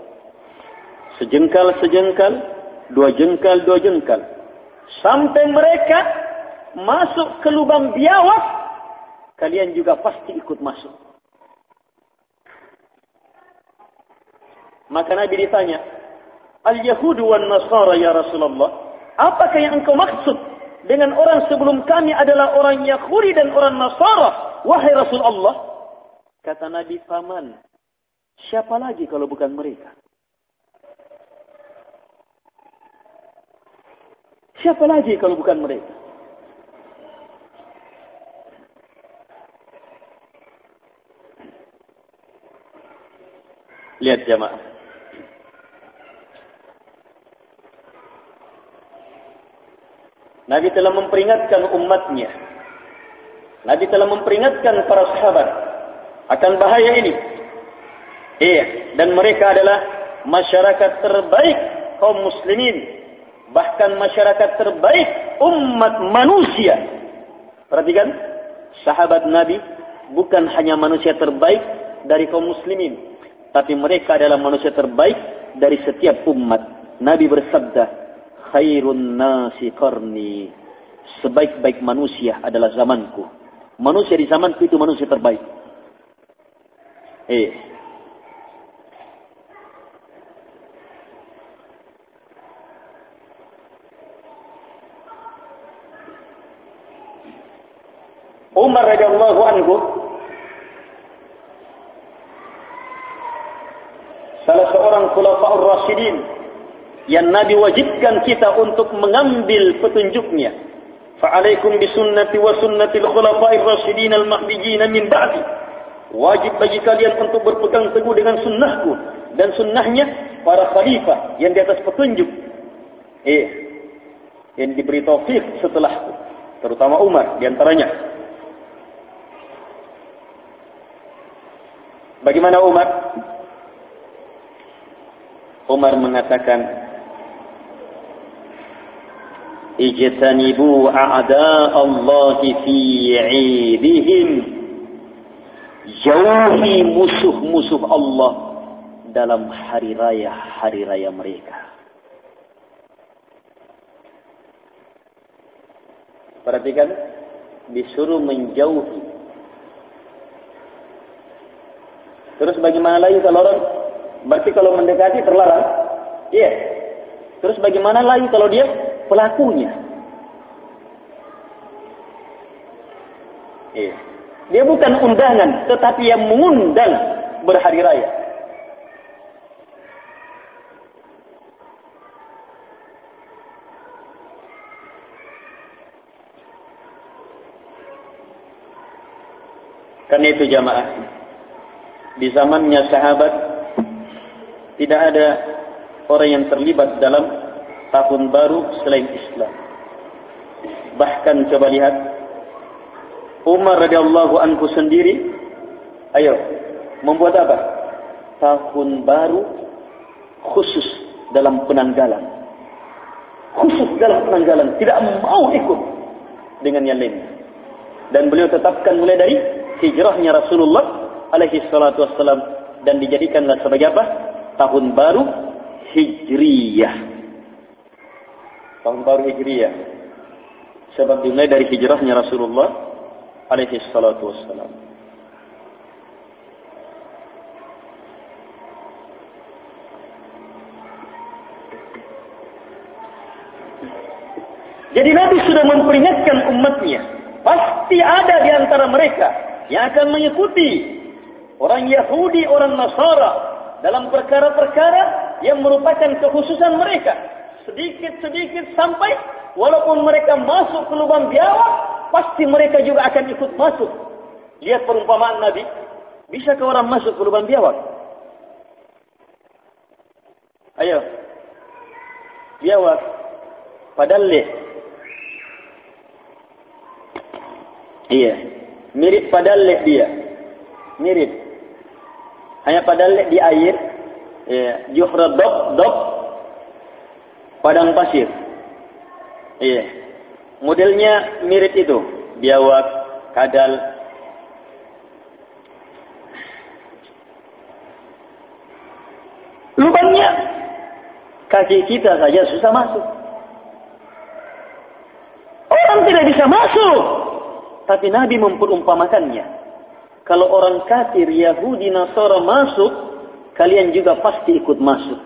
Sejengkal-sejengkal. Dua jengkal, dua jengkal. Sampai mereka masuk ke lubang biawak. Kalian juga pasti ikut masuk. Maka Nabi ditanya, Al-Yahudu wa Nasara ya Rasulullah, apakah yang engkau maksud dengan orang sebelum kami adalah orang Yahudi dan orang Nasara, wahai Rasulullah? Kata Nabi Faman, siapa lagi kalau bukan mereka? Siapa lagi kalau bukan mereka? Lihat jamaah. Nabi telah memperingatkan umatnya. Nabi telah memperingatkan para sahabat akan bahaya ini. Iya, dan mereka adalah masyarakat terbaik kaum muslimin. Bahkan masyarakat terbaik umat manusia. Perhatikan, sahabat Nabi bukan hanya manusia terbaik dari kaum muslimin. Tapi mereka adalah manusia terbaik dari setiap umat. Nabi bersabda, khairun nasi qarni sebaik-baik manusia adalah zamanku manusia di zamanku itu manusia terbaik eh Umar radhiyallahu anhu salah seorang khulafaur rasyidin yang Nabi wajibkan kita untuk mengambil petunjuknya. Fa'alaikum bisunnati wa sunnatil khulafa'ir rasyidin al-mahdijin min ba'di. Wajib bagi kalian untuk berpegang teguh dengan sunnahku dan sunnahnya para khalifah yang di atas petunjuk. Eh, yang diberi taufik setelahku, terutama Umar di antaranya. Bagaimana Umar? Umar mengatakan Ijtanibu a'da Allah fi 'ibihim jauhi musuh-musuh Allah dalam hari raya hari raya mereka. Perhatikan disuruh menjauhi Terus bagaimana lagi kalau orang? Berarti kalau mendekati terlarang? Iya. Terus bagaimana lagi kalau dia pelakunya. Iya. Dia bukan undangan, tetapi yang mengundang berhari raya. Karena itu jamaah, di zamannya sahabat, tidak ada orang yang terlibat dalam tahun baru selain Islam. Bahkan coba lihat Umar radhiyallahu anhu sendiri ayo membuat apa? Tahun baru khusus dalam penanggalan. Khusus dalam penanggalan, tidak mau ikut dengan yang lain. Dan beliau tetapkan mulai dari hijrahnya Rasulullah alaihi salatu wassalam dan dijadikanlah sebagai apa? Tahun baru Hijriyah. Tahun baru Hijriyah. Sebab dimulai dari hijrahnya Rasulullah alaihi salatu wassalam. Jadi Nabi sudah memperingatkan umatnya. Pasti ada di antara mereka yang akan mengikuti orang Yahudi, orang Nasara dalam perkara-perkara yang merupakan kekhususan mereka. Sedikit-sedikit sampai walaupun mereka masuk ke lubang biawak, pasti mereka juga akan ikut masuk. Lihat perumpamaan Nabi. Bisa ke orang masuk ke lubang biawak? Ayo. Biawak. Padahal Iya. Mirip pada lek dia. Mirip. Hanya pada lek di air. Iya. Juhra dok, dok. Padang pasir. Iya. Modelnya mirip itu. Biawak, kadal. Lubangnya. Kaki kita saja susah masuk. Orang tidak bisa masuk. Tapi Nabi memperumpamakannya. Kalau orang kafir Yahudi Nasara masuk, kalian juga pasti ikut masuk.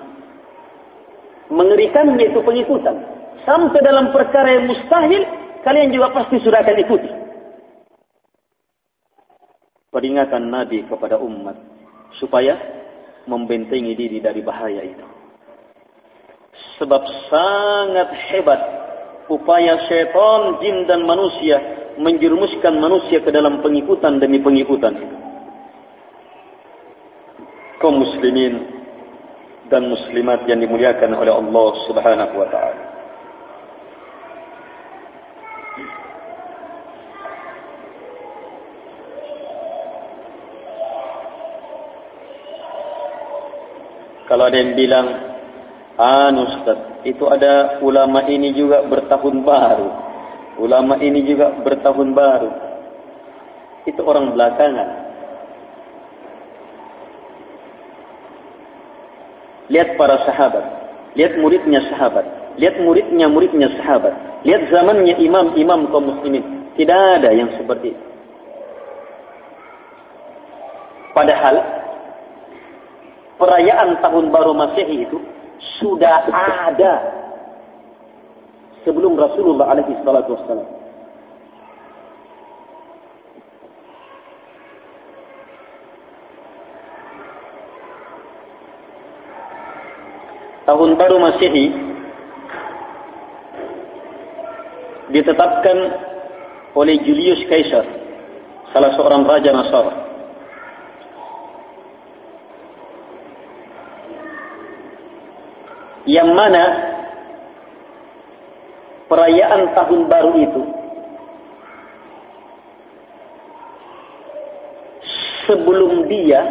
Mengerikannya itu pengikutan. Sampai dalam perkara yang mustahil, kalian juga pasti sudah akan ikuti. Peringatan Nabi kepada umat supaya membentengi diri dari bahaya itu. Sebab sangat hebat upaya syaitan, jin dan manusia menjerumuskan manusia ke dalam pengikutan demi pengikutan kaum muslimin dan muslimat yang dimuliakan oleh Allah Subhanahu wa taala Kalau ada yang bilang, anu Ustaz, itu ada ulama ini juga bertahun baru. Ulama ini juga bertahun baru. Itu orang belakangan. Lihat para sahabat. Lihat muridnya sahabat. Lihat muridnya muridnya sahabat. Lihat zamannya imam-imam kaum muslimin. Tidak ada yang seperti itu. Padahal perayaan tahun baru Masehi itu sudah ada sebelum Rasulullah alaihi salatu wassalam. Tahun baru Masehi ditetapkan oleh Julius Caesar, salah seorang raja Nasara. Yang mana perayaan tahun baru itu sebelum dia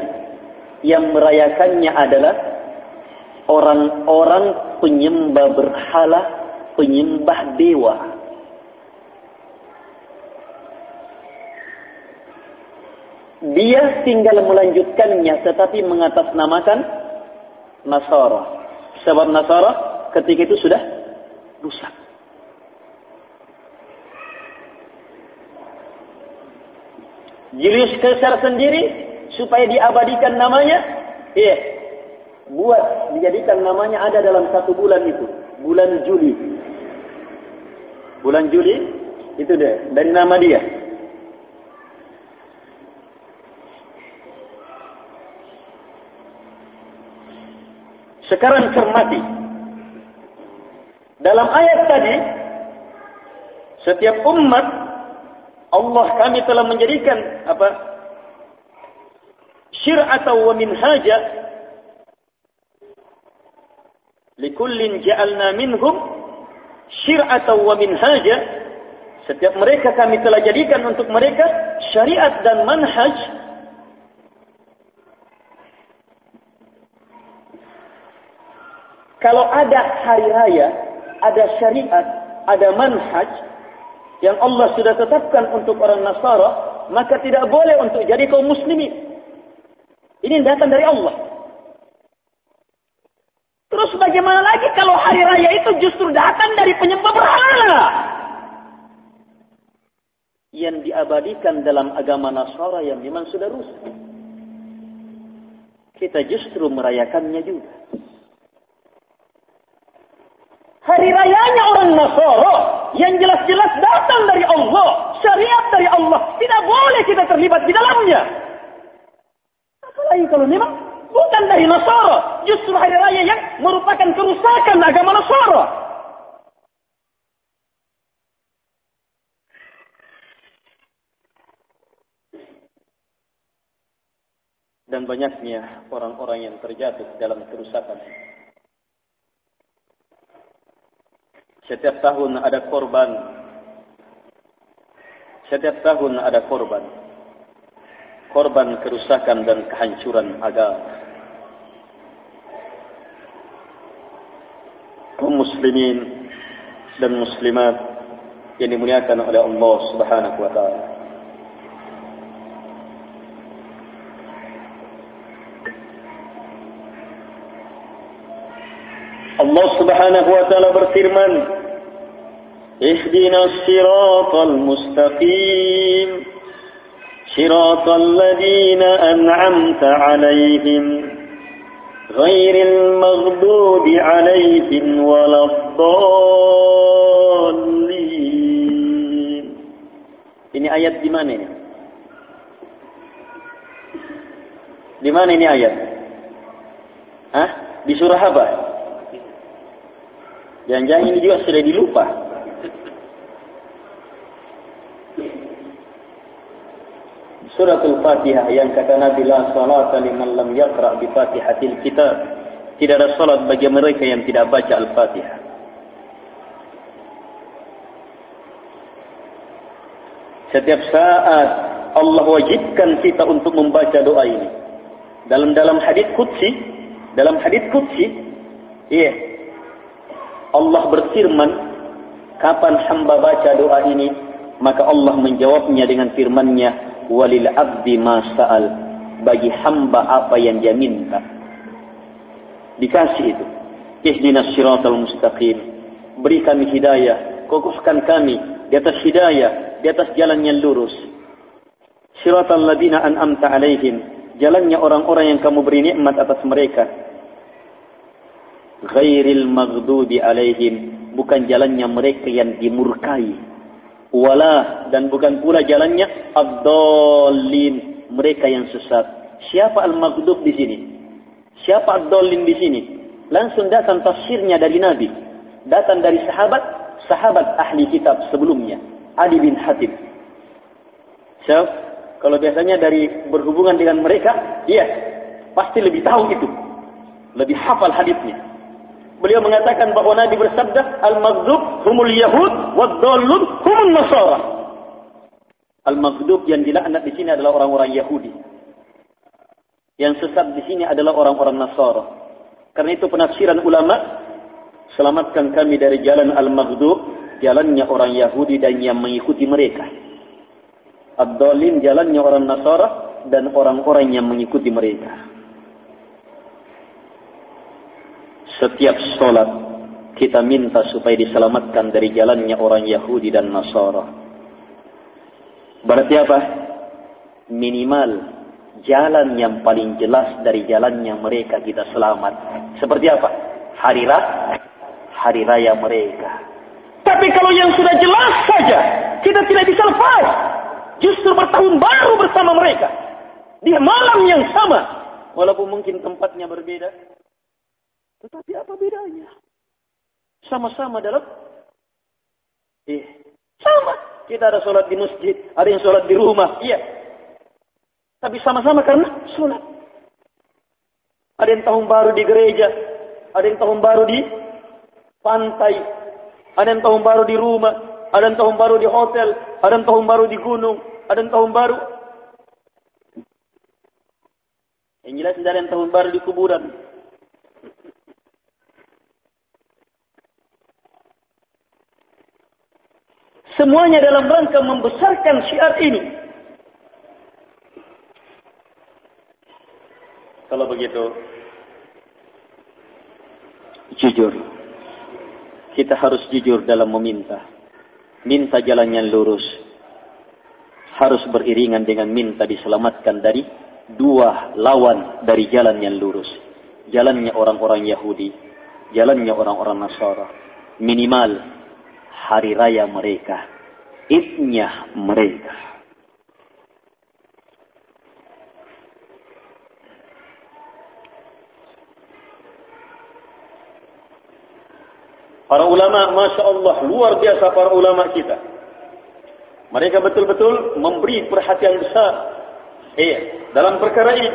yang merayakannya adalah orang-orang penyembah berhala, penyembah dewa. Dia tinggal melanjutkannya tetapi mengatasnamakan Nasara. Sebab Nasara ketika itu sudah rusak. Julius Caesar sendiri supaya diabadikan namanya, iya, buat dijadikan namanya ada dalam satu bulan itu, bulan Juli. Bulan Juli itu dia dari nama dia. Sekarang cermati. Dalam ayat tadi, setiap umat Allah kami telah menjadikan apa syir'ata wa minhaja Likullin ja'alna minhum syir'atan wa minhaja. Setiap mereka kami telah jadikan untuk mereka syariat dan manhaj. Kalau ada hari raya, ada syariat, ada manhaj yang Allah sudah tetapkan untuk orang Nasara, maka tidak boleh untuk jadi kaum muslimin. Ini datang dari Allah. Terus bagaimana lagi kalau hari raya itu justru datang dari penyembah berhala? Yang diabadikan dalam agama Nasara yang memang sudah rusak. Kita justru merayakannya juga. Hari rayanya orang Nasara yang jelas-jelas datang dari Allah. Syariat dari Allah. Tidak boleh kita terlibat di dalamnya. Apalagi kalau memang bukan dari Nasara. Justru hari raya yang merupakan kerusakan agama Nasara. Dan banyaknya orang-orang yang terjatuh dalam kerusakan. Setiap tahun ada korban. Setiap tahun ada korban. Korban kerusakan dan kehancuran agama. Kaum muslimin dan muslimat yang dimuliakan oleh Allah Subhanahu wa taala. Allah Subhanahu wa taala berfirman Ihdina siratal mustaqim Siratal ladina an'amta 'alaihim ghairil maghdubi 'alaihim waladdallin Ini ayat di mana ini? Di mana ini ayat? Hah? Di surah apa? Jangan-jangan ini juga sudah dilupa. Surah Al-Fatihah yang kata Nabi la salata liman lam yaqra bi Fatihatil Kitab. Tidak ada salat bagi mereka yang tidak baca Al-Fatihah. Setiap saat Allah wajibkan kita untuk membaca doa ini. Dalam dalam hadis qudsi, dalam hadis qudsi, iya, Allah berfirman, kapan hamba baca doa ini, maka Allah menjawabnya dengan firman-Nya, walil abdi ma sa'al, bagi hamba apa yang dia minta. Dikasih itu. Ihdinas siratal mustaqim. Beri kami hidayah, kokohkan kami di atas hidayah, di atas jalan yang lurus. Siratal ladina an'amta alaihim, jalannya orang-orang yang kamu beri nikmat atas mereka ghairil maghdubi alaihim bukan jalannya mereka yang dimurkai. Wala dan bukan pula jalannya ad-dallin mereka yang sesat. Siapa al-maghdub di sini? Siapa ad-dallin di sini? Langsung datang tafsirnya dari nabi. Datang dari sahabat sahabat ahli kitab sebelumnya Ali bin Hatib. So, kalau biasanya dari berhubungan dengan mereka iya pasti lebih tahu itu. Lebih hafal hadisnya Beliau mengatakan bahawa Nabi bersabda, Al-Maghdub humul Yahud, wad-dallun humul Nasara. Al-Maghdub yang dilaknat di sini adalah orang-orang Yahudi. Yang sesat di sini adalah orang-orang Nasara. Karena itu penafsiran ulama, selamatkan kami dari jalan Al-Maghdub, jalannya orang Yahudi dan yang mengikuti mereka. Ad-Dallin jalannya orang Nasara dan orang-orang yang mengikuti mereka. Setiap solat kita minta supaya diselamatkan dari jalannya orang Yahudi dan Nasara. Berarti apa? Minimal jalan yang paling jelas dari jalannya mereka kita selamat. Seperti apa? Hari raya, hari raya mereka. Tapi kalau yang sudah jelas saja, kita tidak bisa lepas. Justru bertahun baru bersama mereka. Di malam yang sama. Walaupun mungkin tempatnya berbeda. Tetapi apa bedanya? Sama-sama dalam eh sama. Kita ada solat di masjid, ada yang solat di rumah, iya. Tapi sama-sama karena solat. Ada yang tahun baru di gereja, ada yang tahun baru di pantai, ada yang tahun baru di rumah, ada yang tahun baru di hotel, ada yang tahun baru di gunung, ada yang tahun baru. Yang jelas ada yang tahun baru di kuburan. Semuanya dalam rangka membesarkan syiar ini. Kalau begitu, jujur. Kita harus jujur dalam meminta. Minta jalan yang lurus. Harus beriringan dengan minta diselamatkan dari dua lawan dari jalan yang lurus. Jalannya orang-orang Yahudi. Jalannya orang-orang Nasara. Minimal hari raya mereka. Idnya mereka. Para ulama, Masya Allah, luar biasa para ulama kita. Mereka betul-betul memberi perhatian besar. Eh, dalam perkara ini.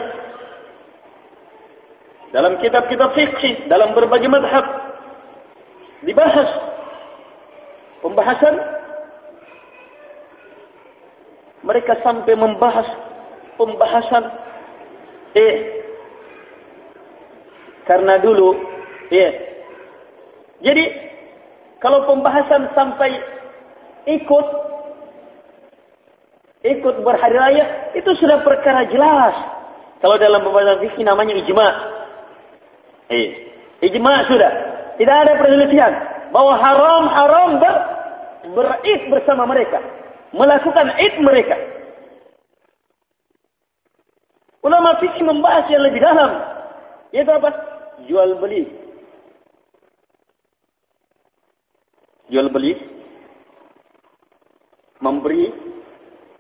Dalam kitab-kitab fikih, dalam berbagai madhab. Dibahas. Pembahasan. Mereka sampai membahas pembahasan. Eh, karena dulu, eh, jadi kalau pembahasan sampai ikut ikut berhari raya itu sudah perkara jelas. Kalau dalam pembahasan fikih namanya ijma. Eh, ijma sudah. Tidak ada perselisihan bahwa haram haram ber berid bersama mereka, melakukan id mereka. Ulama fikih membahas yang lebih dalam. Yaitu apa? Jual beli jual beli, memberi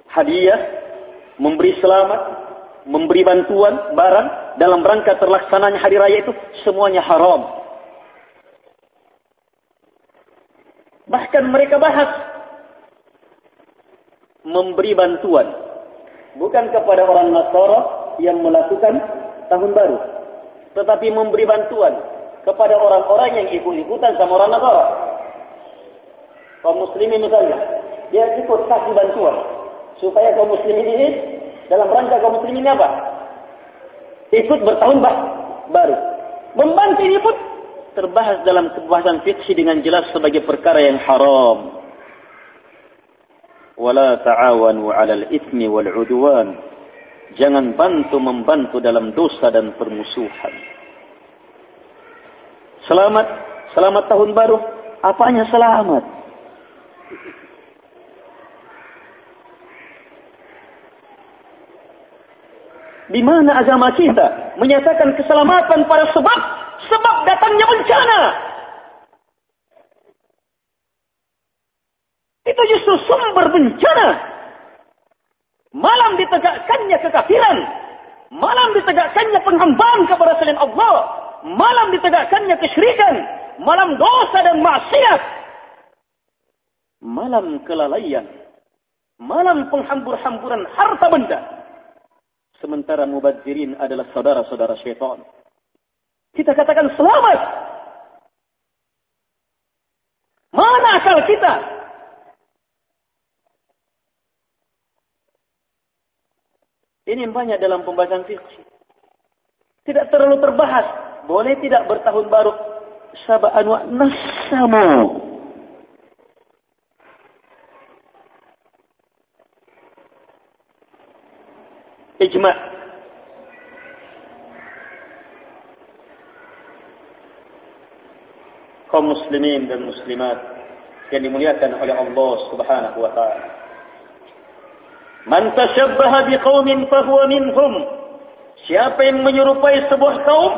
hadiah, memberi selamat, memberi bantuan barang dalam rangka terlaksananya hari raya itu semuanya haram. Bahkan mereka bahas memberi bantuan bukan kepada orang Nasara yang melakukan tahun baru, tetapi memberi bantuan kepada orang-orang yang ikut-ikutan sama orang Nasara kaum muslimin misalnya, dia ikut kasih bantuan supaya kaum muslimin ini dalam rangka kaum muslimin apa? Ikut bertahun baru. Membantu ini pun terbahas dalam pembahasan fikih dengan jelas sebagai perkara yang haram. Wala ta'awanu 'alal itsmi wal 'udwan. Jangan bantu membantu dalam dosa dan permusuhan. Selamat, selamat tahun baru. Apanya selamat? Di mana agama kita menyatakan keselamatan pada sebab sebab datangnya bencana. Itu justru sumber bencana. Malam ditegakkannya kekafiran. Malam ditegakkannya penghambaan kepada selain Allah. Malam ditegakkannya kesyirikan. Malam dosa dan maksiat. Malam kelalaian. Malam penghambur-hamburan harta benda. Sementara mubadzirin adalah saudara-saudara syaitan. Kita katakan selamat. Mana akal kita? Ini banyak dalam pembahasan fikih. Tidak terlalu terbahas. Boleh tidak bertahun baru. Sabah wa nasamu. ijma' kaum muslimin dan muslimat yang dimuliakan oleh Allah Subhanahu wa taala. Man tashabbaha biqaumin fahuwa minhum. Siapa yang menyerupai sebuah kaum,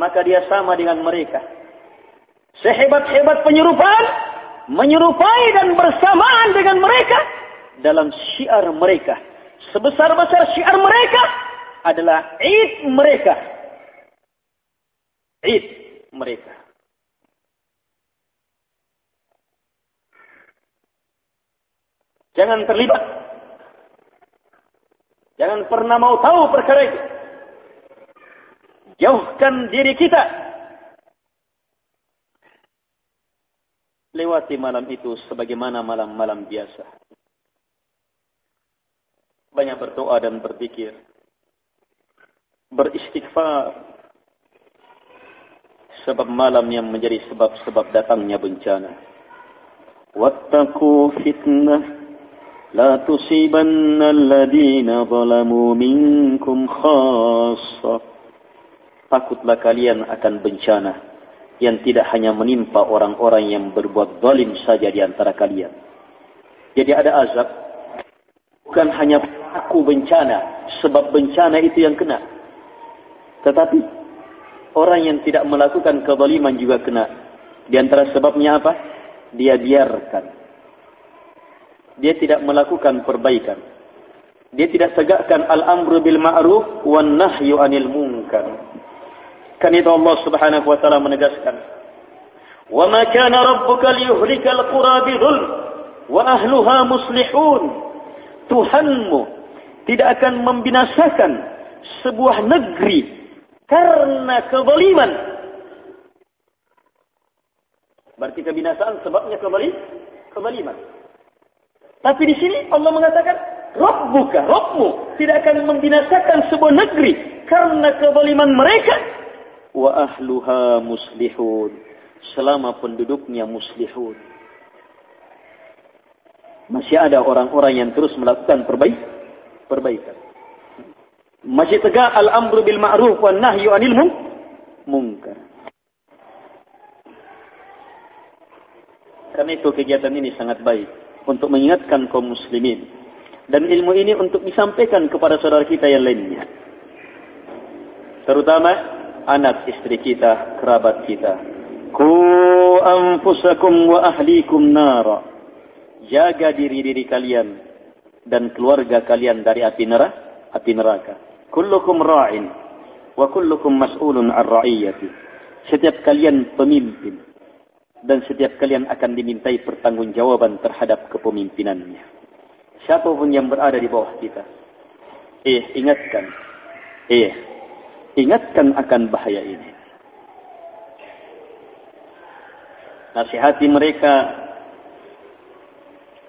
maka dia sama dengan mereka. Sehebat-hebat penyerupaan, menyerupai dan bersamaan dengan mereka dalam syiar mereka sebesar-besar syiar mereka adalah id mereka. Id mereka. Jangan terlibat. Jangan pernah mau tahu perkara itu. Jauhkan diri kita lewati malam itu sebagaimana malam-malam biasa. Banyak berdoa dan berzikir. Beristighfar. Sebab malam yang menjadi sebab-sebab datangnya bencana. Wattaku fitnah. La tusibanna alladina zalamu minkum khasa. Takutlah kalian akan bencana yang tidak hanya menimpa orang-orang yang berbuat zalim saja di antara kalian. Jadi ada azab bukan hanya aku bencana sebab bencana itu yang kena. Tetapi orang yang tidak melakukan kezaliman juga kena. Di antara sebabnya apa? Dia biarkan. Dia tidak melakukan perbaikan. Dia tidak tegakkan al-amru bil ma'ruf wan nahyu anil munkar. Kan itu Allah Subhanahu wa taala menegaskan. Wa ma kana rabbuka liyuhlikal qura bidhulm wa ahluha muslihun. Tuhanmu tidak akan membinasakan sebuah negeri karena kezaliman. Berarti kebinasaan sebabnya kezaliman. Tapi di sini Allah mengatakan, Rabbuka, Rabbmu tidak akan membinasakan sebuah negeri karena kezaliman mereka. Wa ahluha muslihun selama penduduknya muslihun. Masih ada orang-orang yang terus melakukan perbaik perbaikan. Masih tegak al-amru bil ma'ruf wan nahyu 'anil munkar karena itu kegiatan ini sangat baik untuk mengingatkan kaum muslimin dan ilmu ini untuk disampaikan kepada saudara kita yang lainnya terutama anak istri kita, kerabat kita. Ku anfusakum wa ahlikum nara. Jaga diri-diri kalian dan keluarga kalian dari api neraka. Api neraka. Kullukum ra'in wa kullukum mas'ulun ar ra'iyati. Setiap kalian pemimpin dan setiap kalian akan dimintai pertanggungjawaban terhadap kepemimpinannya. Siapapun yang berada di bawah kita. Eh, ingatkan. Eh, ingatkan akan bahaya ini. Nasihati mereka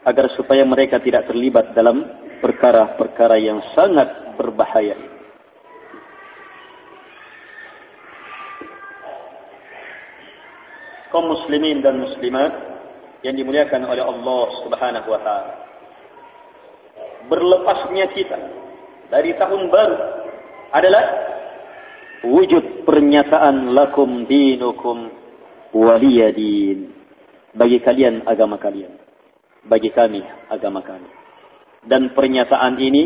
agar supaya mereka tidak terlibat dalam perkara-perkara yang sangat berbahaya. Kaum muslimin dan muslimat yang dimuliakan oleh Allah Subhanahu wa taala. Berlepasnya kita dari tahun baru adalah wujud pernyataan lakum dinukum waliyadin bagi kalian agama kalian. Bagi kami agama kami. Dan pernyataan ini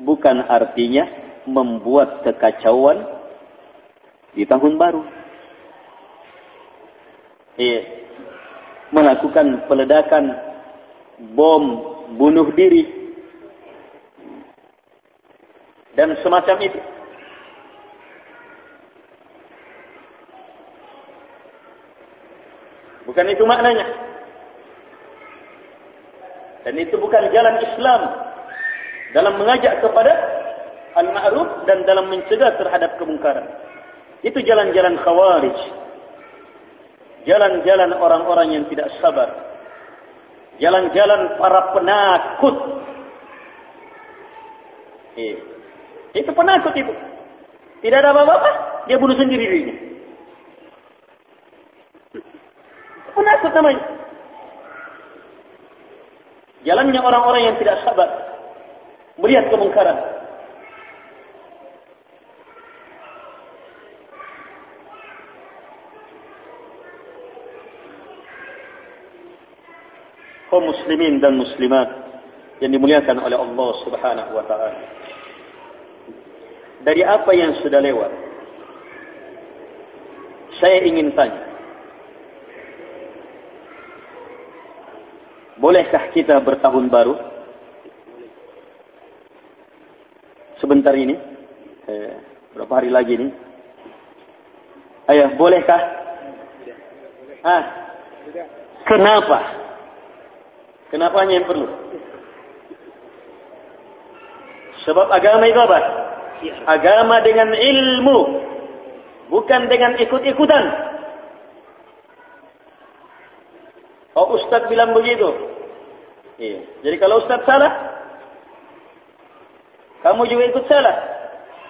bukan artinya membuat kekacauan di tahun baru eh melakukan peledakan bom bunuh diri dan semacam itu Bukan itu maknanya. Dan itu bukan jalan Islam dalam mengajak kepada al-ma'ruf dan dalam mencegah terhadap kemungkaran. Itu jalan-jalan khawarij. Jalan-jalan orang-orang yang tidak sabar. Jalan-jalan para penakut. Eh, itu penakut itu. Tidak ada apa-apa, dia bunuh sendiri dirinya. penakut namanya. Jalannya orang-orang yang tidak sabar melihat kemungkaran. Kaum muslimin dan muslimat yang dimuliakan oleh Allah Subhanahu wa taala. Dari apa yang sudah lewat saya ingin tanya Bolehkah kita bertahun baru? Sebentar ini. Eh, berapa hari lagi ini? Ayah, bolehkah? Ah, kenapa? Kenapa yang perlu? Sebab agama itu apa? Agama dengan ilmu. Bukan dengan ikut-ikutan. Oh Ustaz bilang begitu. Iya. Jadi kalau Ustaz salah, kamu juga ikut salah.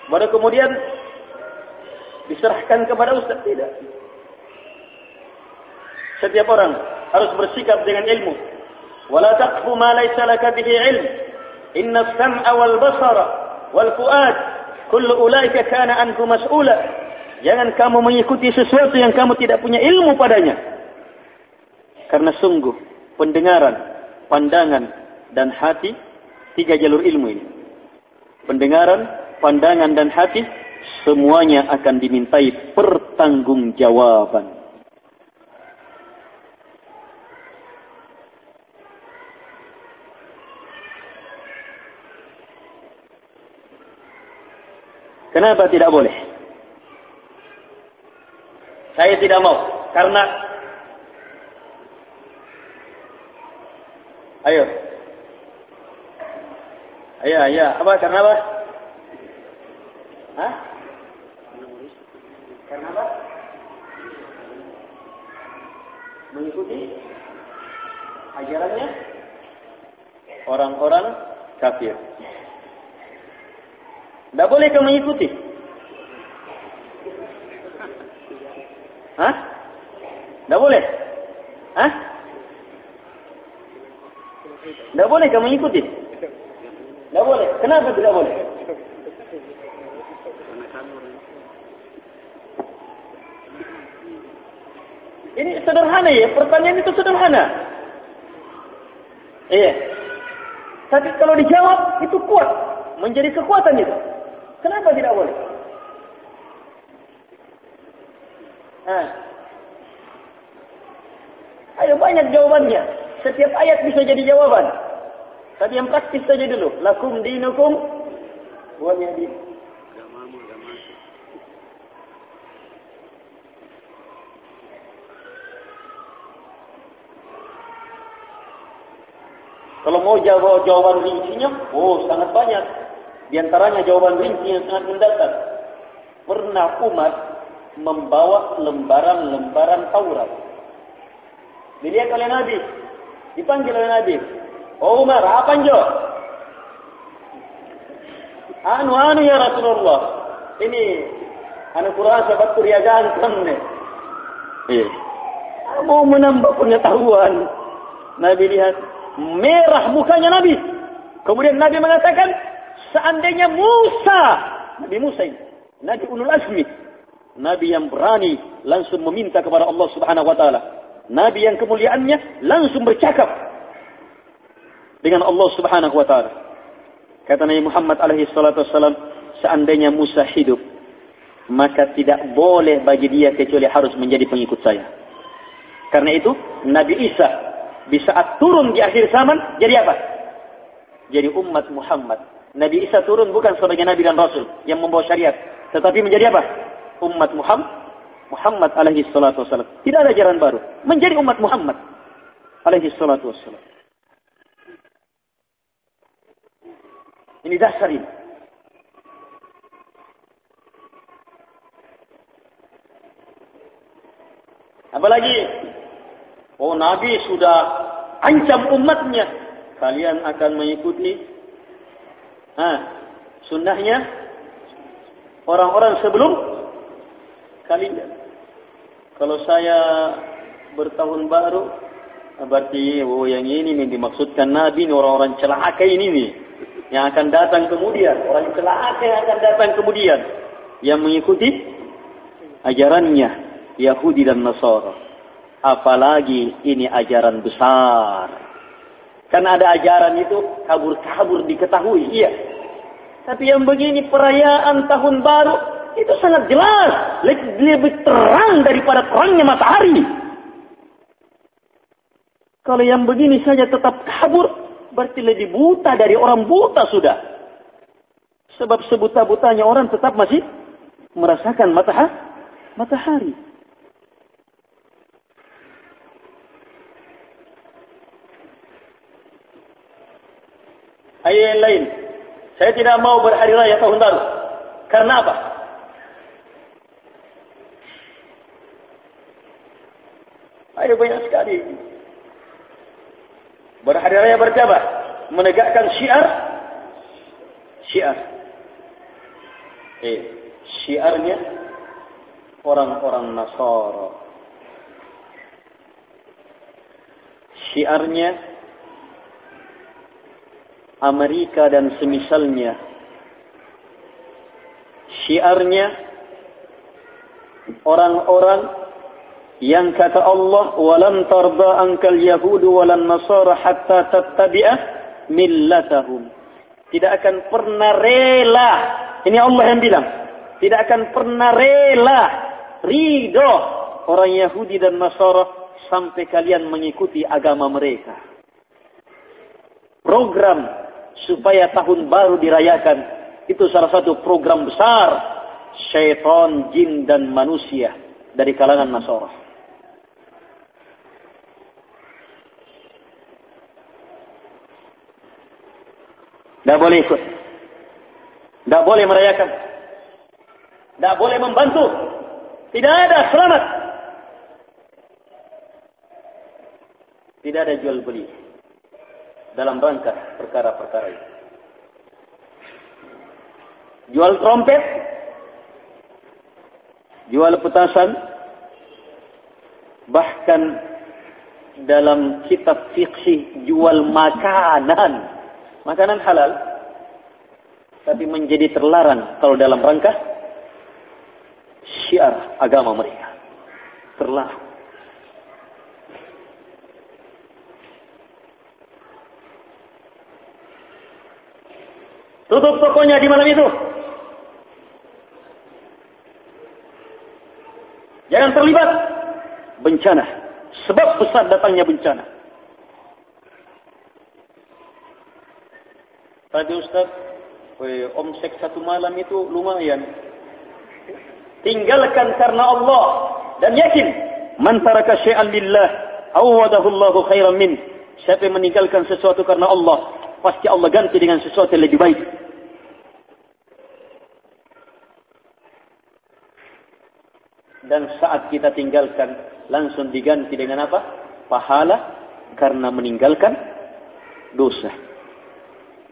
Baru kemudian diserahkan kepada Ustaz tidak. Setiap orang harus bersikap dengan ilmu. Ma laysa laka bihi ilm. Inna as-sam'a wal basara wal fu'ad kullu ulaika kana anhu mas'ula. Jangan kamu mengikuti sesuatu yang kamu tidak punya ilmu padanya. Karena sungguh pendengaran, pandangan dan hati tiga jalur ilmu ini. Pendengaran, pandangan dan hati semuanya akan dimintai pertanggungjawaban. Kenapa tidak boleh? Saya tidak mau. Karena Ayo. Ayo, ayo. Apa? Karena apa? Hah? Karena apa? Mengikuti ajarannya orang-orang kafir. Tak boleh kamu mengikuti? Hah? Tak boleh? Hah? Tak boleh kamu mengikuti? Tak boleh. Kenapa tidak boleh? Ini sederhana ya, pertanyaan itu sederhana. Iya. Tapi kalau dijawab, itu kuat. Menjadi kekuatan itu. Kenapa tidak boleh? Ha. Ayo banyak jawabannya. Setiap ayat bisa jadi jawaban. Tapi yang praktis saja dulu. Lakum dinukum waliyadin. Kalau mau jawab jawaban rincinya, oh sangat banyak. Di antaranya jawaban rinci yang sangat mendatar. Pernah umat membawa lembaran-lembaran Taurat. Dilihat oleh Nabi. Dipanggil oleh Nabi. Oh Umar, apa jawab? Anu anu ya Rasulullah. Ini anu Quran sahabat perniagaan kamu. Iya. Mau menambah pengetahuan. Nabi lihat merah mukanya Nabi. Kemudian Nabi mengatakan, seandainya Musa, Nabi Musa ini, Nabi Unul Azmi, Nabi yang berani langsung meminta kepada Allah Subhanahu Wa Taala, Nabi yang kemuliaannya langsung bercakap dengan Allah Subhanahu Wa Taala. Kata Nabi Muhammad alaihi salatu wasallam, seandainya Musa hidup, maka tidak boleh bagi dia kecuali harus menjadi pengikut saya. Karena itu, Nabi Isa di saat turun di akhir zaman, jadi apa? Jadi umat Muhammad. Nabi Isa turun bukan sebagai Nabi dan Rasul yang membawa syariat. Tetapi menjadi apa? Umat Muhammad. Muhammad alaihi salatu wassalam. Tidak ada ajaran baru. Menjadi umat Muhammad alaihi salatu wassalam. Ini dasar ini. Apalagi, oh Nabi sudah ancam umatnya. Kalian akan mengikuti ha, sunnahnya orang-orang sebelum kalian. Kalau saya bertahun baru, berarti oh yang ini nih dimaksudkan Nabi ini orang-orang celaka ini nih yang akan datang kemudian orang celaka yang akan datang kemudian yang mengikuti ajarannya Yahudi dan Nasara. Apalagi ini ajaran besar. Kan ada ajaran itu kabur-kabur diketahui, iya. Tapi yang begini perayaan tahun baru itu sangat jelas, lebih terang daripada terangnya matahari. Kalau yang begini saja tetap kabur, berarti lebih buta dari orang buta sudah. Sebab sebuta-butanya orang tetap masih merasakan matahari. matahari. Ayat lain. Saya tidak mau berhari raya tahun baru. Karena apa? Ayo banyak sekali. Berhari raya berarti apa? Menegakkan syiar. Syiar. Eh, syiarnya orang-orang Nasara. Syiarnya Amerika dan semisalnya. Syiarnya orang-orang yang kata Allah walam tarda ankal yahudu walan nasara hatta tattabi'a millatahum tidak akan pernah rela ini Allah yang bilang tidak akan pernah rela ridho orang Yahudi dan Nasara sampai kalian mengikuti agama mereka program supaya tahun baru dirayakan itu salah satu program besar syaitan jin dan manusia dari kalangan Nasara Tidak boleh ikut. Tidak boleh merayakan. Tidak boleh membantu. Tidak ada selamat. Tidak ada jual beli. Dalam rangka perkara-perkara itu. Jual trompet. Jual petasan. Bahkan dalam kitab fikih jual makanan makanan halal tapi menjadi terlarang kalau dalam rangka syiar agama mereka terlarang tutup tokonya di malam itu jangan terlibat bencana sebab besar datangnya bencana Tadi Ustaz, omsek satu malam itu lumayan. Tinggalkan karena Allah dan yakin man taraka syai'an lillah awadahu Allah khairan min. Siapa yang meninggalkan sesuatu karena Allah, pasti Allah ganti dengan sesuatu yang lebih baik. Dan saat kita tinggalkan, langsung diganti dengan apa? Pahala karena meninggalkan dosa.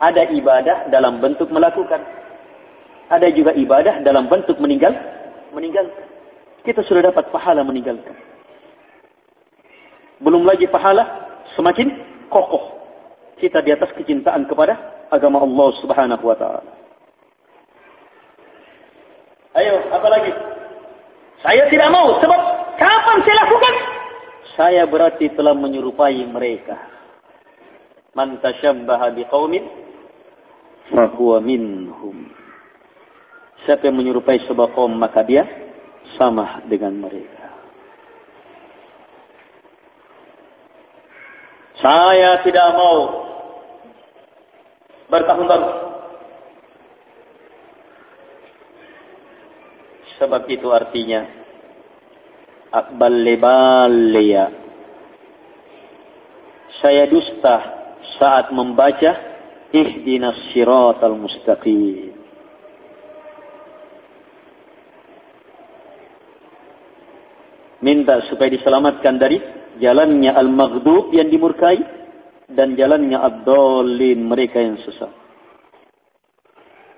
Ada ibadah dalam bentuk melakukan. Ada juga ibadah dalam bentuk meninggal. Meninggal. Kita sudah dapat pahala meninggalkan. Belum lagi pahala semakin kokoh. Kita di atas kecintaan kepada agama Allah subhanahu wa ta'ala. Ayo, apa lagi? Saya tidak mau sebab kapan saya lakukan? Saya berarti telah menyerupai mereka. Man tashabbaha biqaumin fahuwa minhum. Siapa yang menyerupai sebuah kaum maka dia sama dengan mereka. Saya tidak mau bertahun baru. Sebab itu artinya akbal lebalia. Saya dusta saat membaca ihdinas siratal mustaqim minta supaya diselamatkan dari jalannya al-maghdub yang dimurkai dan jalannya ad-dallin mereka yang sesat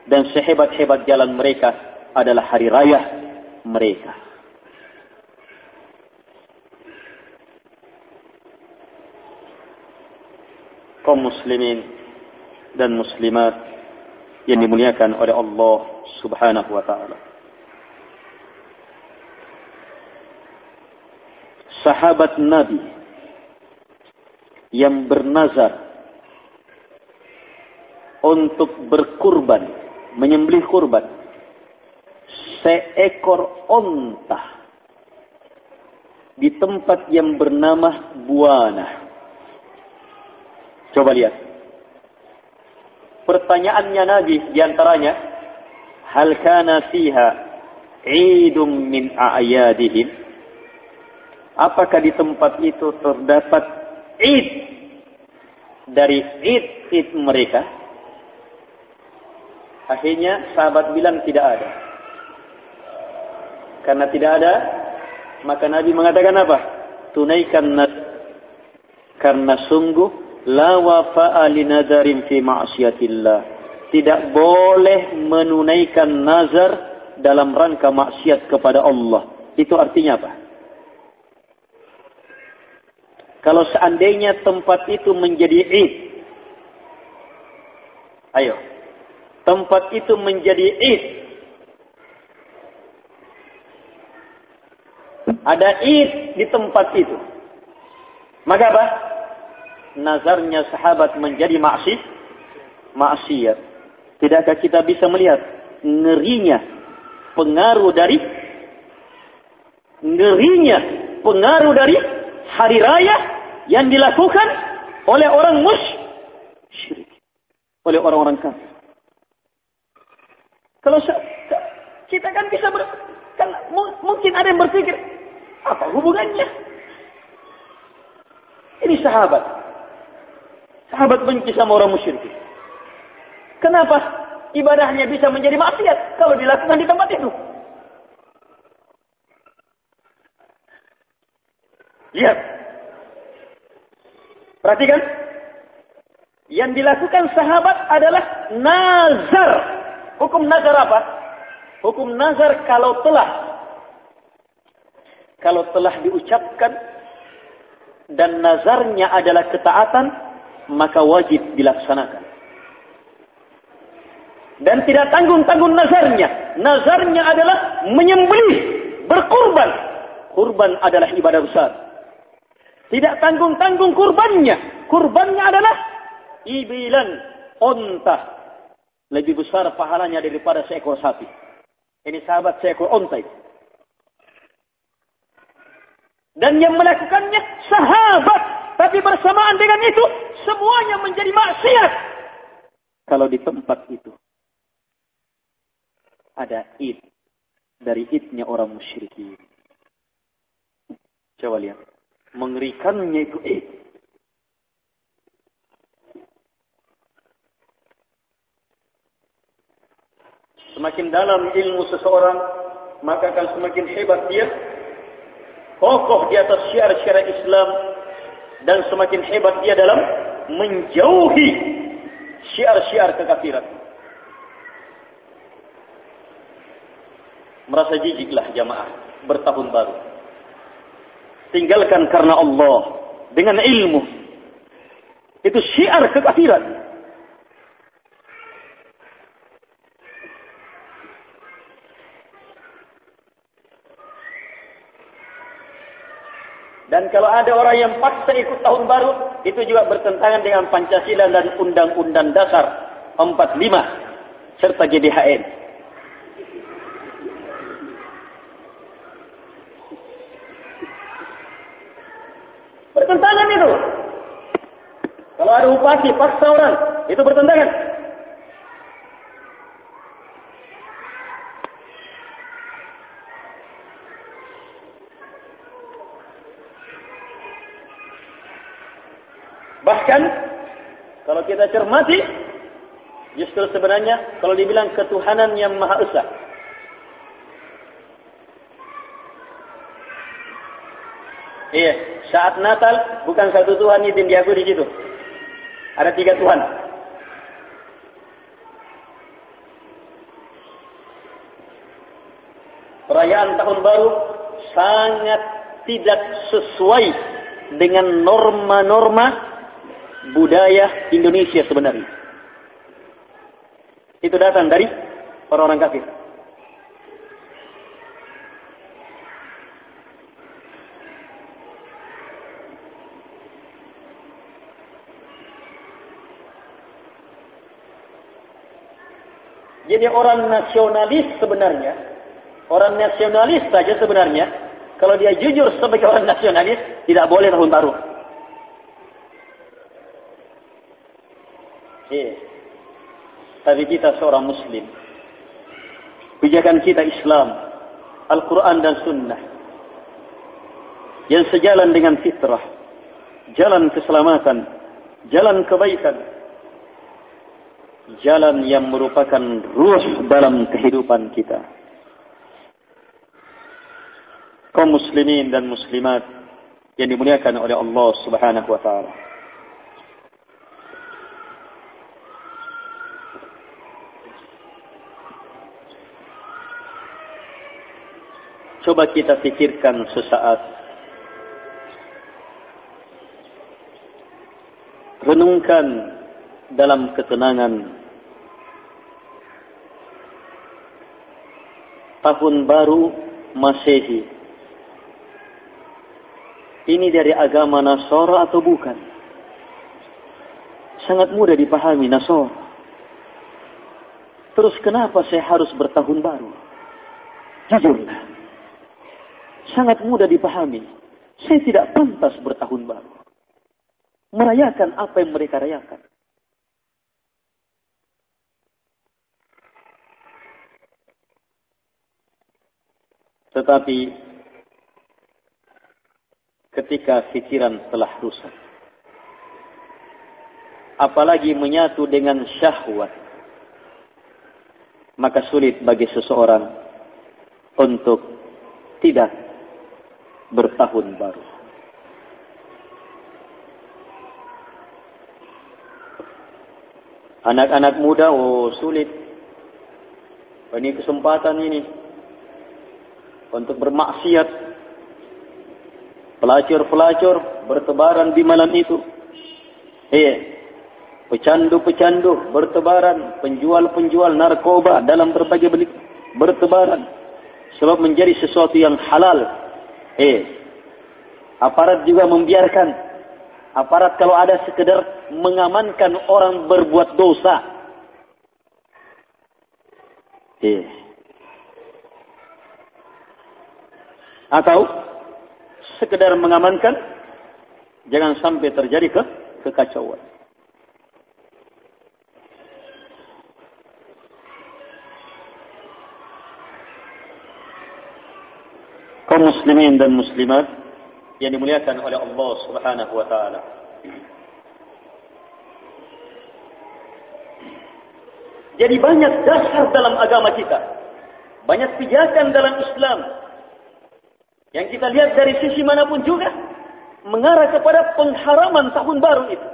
dan sehebat-hebat jalan mereka adalah hari raya mereka kaum muslimin dan muslimat yang dimuliakan oleh Allah Subhanahu wa taala. Sahabat Nabi yang bernazar untuk berkurban, menyembelih kurban seekor onta di tempat yang bernama Buana. Coba lihat. Pertanyaannya Nabi di antaranya hal kana fiha idum min a'yadihim? Apakah di tempat itu terdapat id dari id-id mereka? Akhirnya sahabat bilang tidak ada karena tidak ada maka Nabi mengatakan apa tunaikan karena sungguh la wafa'a li nadarin fi ma'siyatillah. Tidak boleh menunaikan nazar dalam rangka maksiat kepada Allah. Itu artinya apa? Kalau seandainya tempat itu menjadi id. Ayo. Tempat itu menjadi id. Ada id di tempat itu. Maka apa? Nazarnya sahabat menjadi maksiat. Maksiat. Tidakkah kita bisa melihat ngerinya pengaruh dari ngerinya pengaruh dari hari raya yang dilakukan oleh orang musyrik oleh orang-orang kafir. Kalau kita kan bisa ber, kan mungkin ada yang berpikir apa hubungannya? Ini sahabat. Sahabat benci sama orang musyrik. Kenapa ibadahnya bisa menjadi maksiat kalau dilakukan di tempat itu? Lihat. Perhatikan. Yang dilakukan sahabat adalah nazar. Hukum nazar apa? Hukum nazar kalau telah kalau telah diucapkan dan nazarnya adalah ketaatan, maka wajib dilaksanakan. Dan tidak tanggung-tanggung nazarnya. Nazarnya adalah menyembelih, berkurban. Kurban adalah ibadah besar. Tidak tanggung-tanggung kurbannya. Kurbannya adalah ibilan, onta. Lebih besar pahalanya daripada seekor sapi. Ini sahabat seekor onta itu. Dan yang melakukannya sahabat. Tapi bersamaan dengan itu, semuanya menjadi maksiat. Kalau di tempat itu, ada id dari idnya orang musyrikin. Coba lihat. Mengerikannya itu id. Semakin dalam ilmu seseorang, maka akan semakin hebat dia. Kokoh di atas syiar-syiar Islam. Dan semakin hebat dia dalam menjauhi syiar-syiar kekafiran. merasa jijiklah jamaah bertahun baru. Tinggalkan karena Allah dengan ilmu. Itu syiar kekafiran. Dan kalau ada orang yang paksa ikut tahun baru, itu juga bertentangan dengan Pancasila dan Undang-Undang Dasar 45 serta GBHN. Bertentangan itu. Kalau ada upati paksa orang, itu bertentangan. Kita cermati, justru sebenarnya kalau dibilang ketuhanan yang maha esa, Iya, saat Natal bukan satu Tuhan yang diakui di situ. Ada tiga Tuhan. Perayaan tahun baru sangat tidak sesuai dengan norma-norma budaya Indonesia sebenarnya. Itu datang dari orang-orang kafir. Jadi orang nasionalis sebenarnya, orang nasionalis saja sebenarnya, kalau dia jujur sebagai orang nasionalis, tidak boleh tahun baru. Eh, tapi kita seorang Muslim, pijakan kita Islam, Al-Quran dan Sunnah, yang sejalan dengan fitrah, jalan keselamatan, jalan kebaikan, jalan yang merupakan ruh dalam kehidupan kita. Kaum muslimin dan muslimat yang dimuliakan oleh Allah Subhanahu wa taala. Coba kita pikirkan sesaat. Renungkan dalam ketenangan. Tahun baru Masehi. Ini dari agama Nasara atau bukan? Sangat mudah dipahami Nasara. Terus kenapa saya harus bertahun baru? Jujurlah sangat mudah dipahami. Saya tidak pantas bertahun baru. Merayakan apa yang mereka rayakan. Tetapi ketika pikiran telah rusak. Apalagi menyatu dengan syahwat. Maka sulit bagi seseorang untuk tidak bertahun baru. Anak-anak muda, oh sulit. Ini kesempatan ini untuk bermaksiat. Pelacur-pelacur bertebaran di malam itu. Eh, pecandu-pecandu bertebaran. Penjual-penjual narkoba dalam berbagai belik bertebaran. Sebab menjadi sesuatu yang halal Eh, aparat juga membiarkan. Aparat kalau ada sekedar mengamankan orang berbuat dosa. Eh. Atau sekedar mengamankan, jangan sampai terjadi ke kekacauan. Kaum muslimin dan muslimat yang dimuliakan oleh Allah Subhanahu wa taala. Jadi banyak dasar dalam agama kita. Banyak pijakan dalam Islam. Yang kita lihat dari sisi manapun juga mengarah kepada pengharaman tahun baru itu.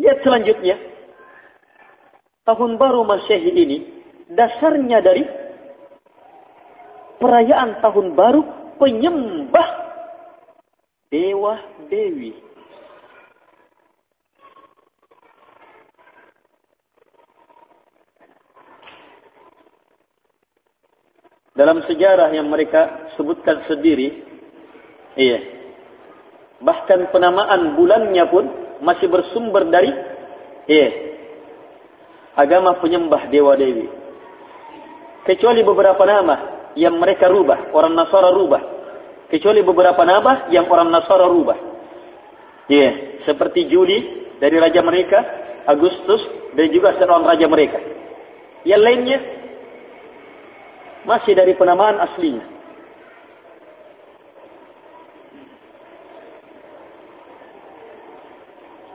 Lihat selanjutnya. Tahun baru Masehi ini dasarnya dari perayaan tahun baru penyembah dewa dewi. Dalam sejarah yang mereka sebutkan sendiri, iya. Bahkan penamaan bulannya pun masih bersumber dari iya. Agama penyembah dewa dewi. Kecuali beberapa nama yang mereka rubah, orang Nasara rubah. Kecuali beberapa nama yang orang Nasara rubah. Ya, yeah. seperti Juli dari raja mereka, Agustus dan juga seorang raja mereka. Yang lainnya masih dari penamaan aslinya.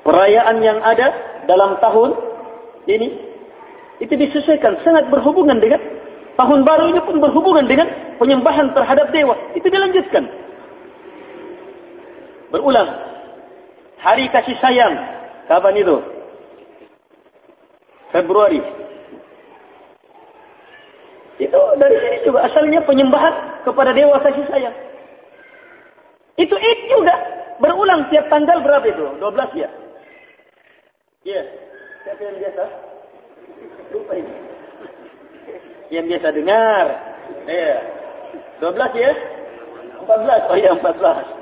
Perayaan yang ada dalam tahun ini itu disesuaikan sangat berhubungan dengan Tahun baru ini pun berhubungan dengan penyembahan terhadap dewa. Itu dilanjutkan. Berulang. Hari kasih sayang. Kapan itu? Februari. Itu dari sini juga asalnya penyembahan kepada dewa kasih sayang. Itu Id juga. Berulang tiap tanggal berapa itu? 12 ya? Iya. Yeah. Siapa yang biasa? Lupa ini yang biasa dengar. Ya. 12 ya? 14. Oh ya, 14.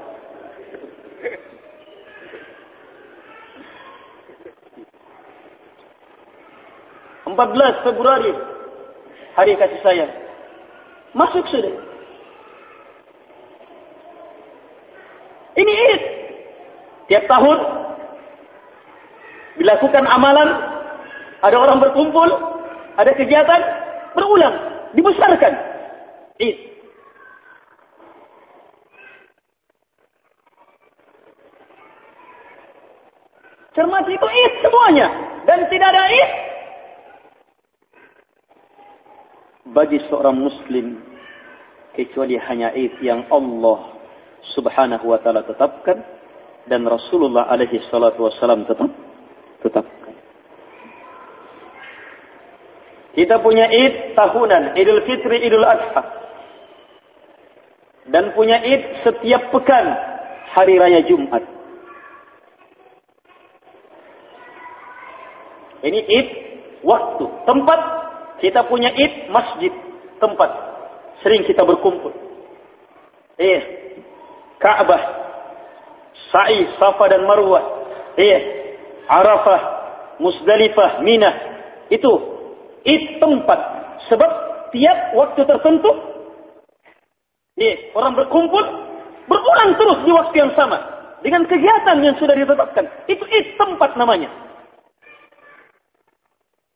Empat belas Februari hari kasih sayang masuk sudah. Ini Id. Tiap tahun dilakukan amalan, ada orang berkumpul, ada kegiatan, berulang, dibesarkan. Id. Cermati itu id semuanya. Dan tidak ada id. Bagi seorang muslim, kecuali hanya id yang Allah subhanahu wa ta'ala tetapkan, dan Rasulullah alaihi salatu wassalam tetap, tetap. Kita punya Id tahunan, Idul Fitri, Idul Adha. Dan punya Id setiap pekan, hari raya Jumat. Ini Id waktu, tempat kita punya Id masjid, tempat sering kita berkumpul. Eh, Ka'bah, Sa'i, Safa dan Marwah. Eh, Arafah, Musdalifah, Mina. Itu Id tempat. Sebab tiap waktu tertentu eh, orang berkumpul berulang terus di waktu yang sama dengan kegiatan yang sudah ditetapkan. Itu Id tempat namanya.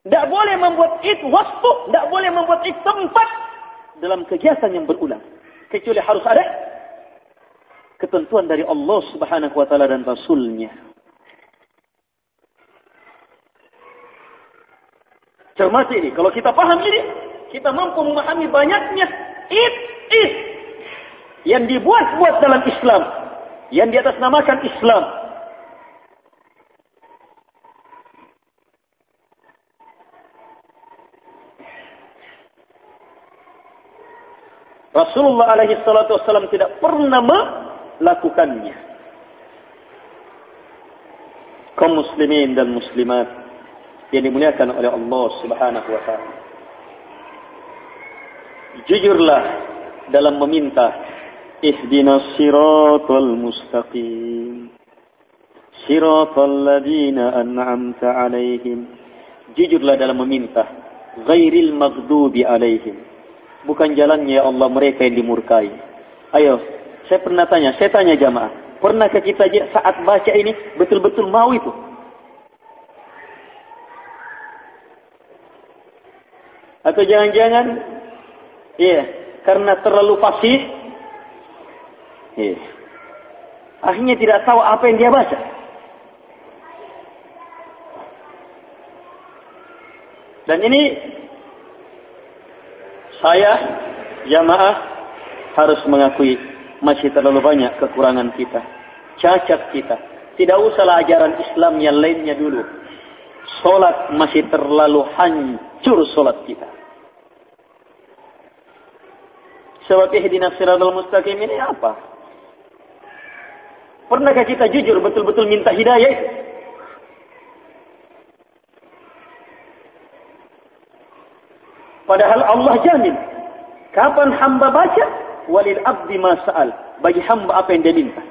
Tidak boleh membuat it waktu, tidak boleh membuat it tempat dalam kegiatan yang berulang. Kecuali harus ada ketentuan dari Allah subhanahu wa ta'ala dan Rasulnya. Cermati ini. Kalau kita paham ini, kita mampu memahami banyaknya it, it. Yang dibuat-buat dalam Islam. Yang di atas namakan Islam. Rasulullah alaihi salatu wasallam tidak pernah melakukannya. Kaum muslimin dan muslimat yang dimuliakan oleh Allah Subhanahu wa taala. Jujurlah dalam meminta ihdinas siratal mustaqim. Siratal ladzina an'amta alaihim. Jujurlah dalam meminta ghairil maghdubi alaihim bukan jalannya ya Allah mereka yang dimurkai. Ayo, saya pernah tanya, saya tanya jamaah, pernahkah kita saat baca ini betul-betul mau itu? Atau jangan-jangan, iya, karena terlalu fasih, iya, akhirnya tidak tahu apa yang dia baca. Dan ini saya jamaah harus mengakui masih terlalu banyak kekurangan kita, cacat kita. Tidak usahlah ajaran Islam yang lainnya dulu. Solat masih terlalu hancur solat kita. Sebab ihdinas siratal mustaqim ini apa? Pernahkah kita jujur betul-betul minta hidayah itu? Padahal Allah jamin. Kapan hamba baca? Walil abdi masa'al. Bagi hamba apa yang dia minta.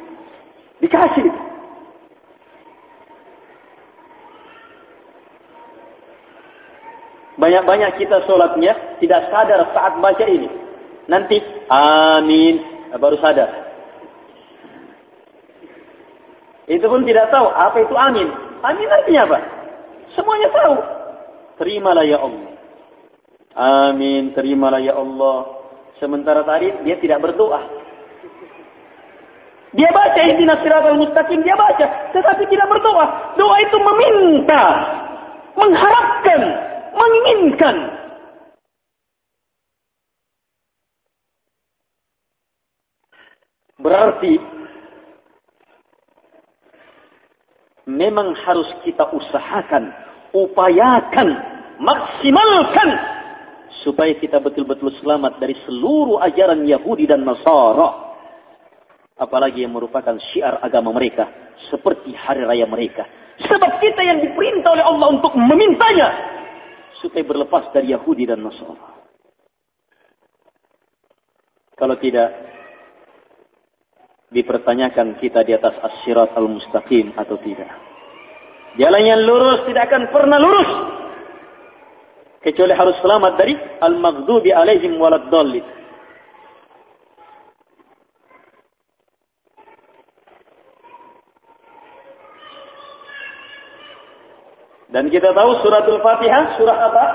Dikasih itu. Banyak-banyak kita solatnya tidak sadar saat baca ini. Nanti amin baru sadar. Itu pun tidak tahu apa itu amin. Amin artinya apa? Semuanya tahu. Terimalah ya Allah. Amin, terimalah ya Allah. Sementara tadi dia tidak berdoa. Dia baca ihdinas siratal mustaqim, dia baca, tetapi tidak berdoa. Doa itu meminta, mengharapkan, menginginkan. Berarti memang harus kita usahakan, upayakan, maksimalkan supaya kita betul-betul selamat dari seluruh ajaran Yahudi dan Nasara. Apalagi yang merupakan syiar agama mereka seperti hari raya mereka. Sebab kita yang diperintah oleh Allah untuk memintanya supaya berlepas dari Yahudi dan Nasara. Kalau tidak dipertanyakan kita di atas as-sirat al-mustaqim atau tidak jalan yang lurus tidak akan pernah lurus kecuali harus selamat dari al-maghdubi alaihim waladdallin. Dan kita tahu suratul Fatihah surah apa?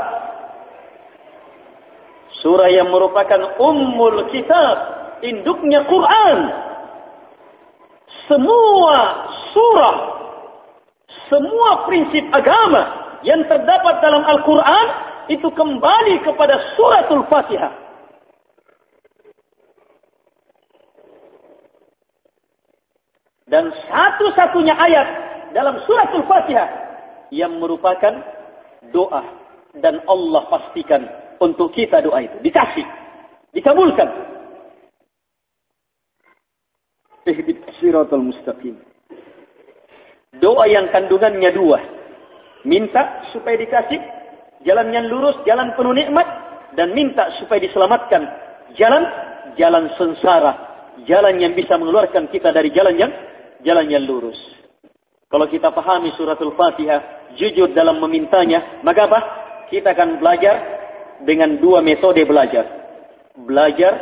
Surah yang merupakan ummul kitab, induknya Quran. Semua surah, semua prinsip agama yang terdapat dalam Al-Quran itu kembali kepada suratul Fatihah. Dan satu-satunya ayat dalam suratul Fatihah yang merupakan doa dan Allah pastikan untuk kita doa itu dikasih dikabulkan ihdib siratal mustaqim. Doa yang kandungannya dua. Minta supaya dikasih jalan yang lurus jalan penuh nikmat dan minta supaya diselamatkan jalan jalan sengsara jalan yang bisa mengeluarkan kita dari jalan yang jalan yang lurus. Kalau kita pahami suratul fatihah jujur dalam memintanya maka apa? Kita akan belajar dengan dua metode belajar. Belajar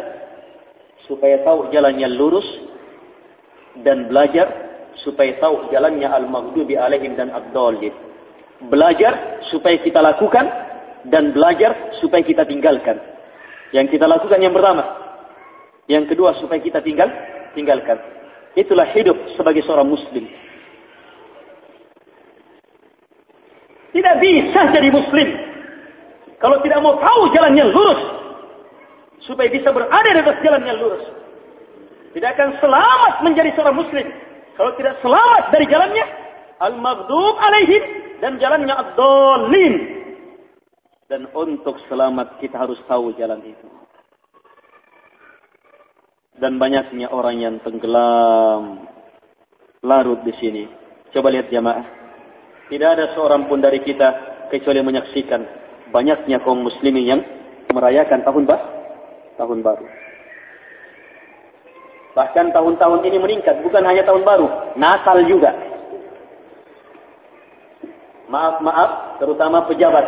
supaya tahu jalannya lurus dan belajar supaya tahu jalannya al-maghdubi alaihim dan ad-dallin. Belajar supaya kita lakukan dan belajar supaya kita tinggalkan. Yang kita lakukan yang pertama. Yang kedua supaya kita tinggal tinggalkan. Itulah hidup sebagai seorang muslim. Tidak bisa jadi muslim kalau tidak mau tahu jalan yang lurus supaya bisa berada di atas jalan yang lurus tidak akan selamat menjadi seorang muslim. Kalau tidak selamat dari jalannya al-maghdub alaihim dan jalannya ad-dallin. Dan untuk selamat kita harus tahu jalan itu. Dan banyaknya orang yang tenggelam larut di sini. Coba lihat jamaah. Tidak ada seorang pun dari kita kecuali menyaksikan banyaknya kaum muslimin yang merayakan tahun bah, tahun baru. Bahkan tahun-tahun ini meningkat, bukan hanya tahun baru, Natal juga. Maaf-maaf, terutama pejabat.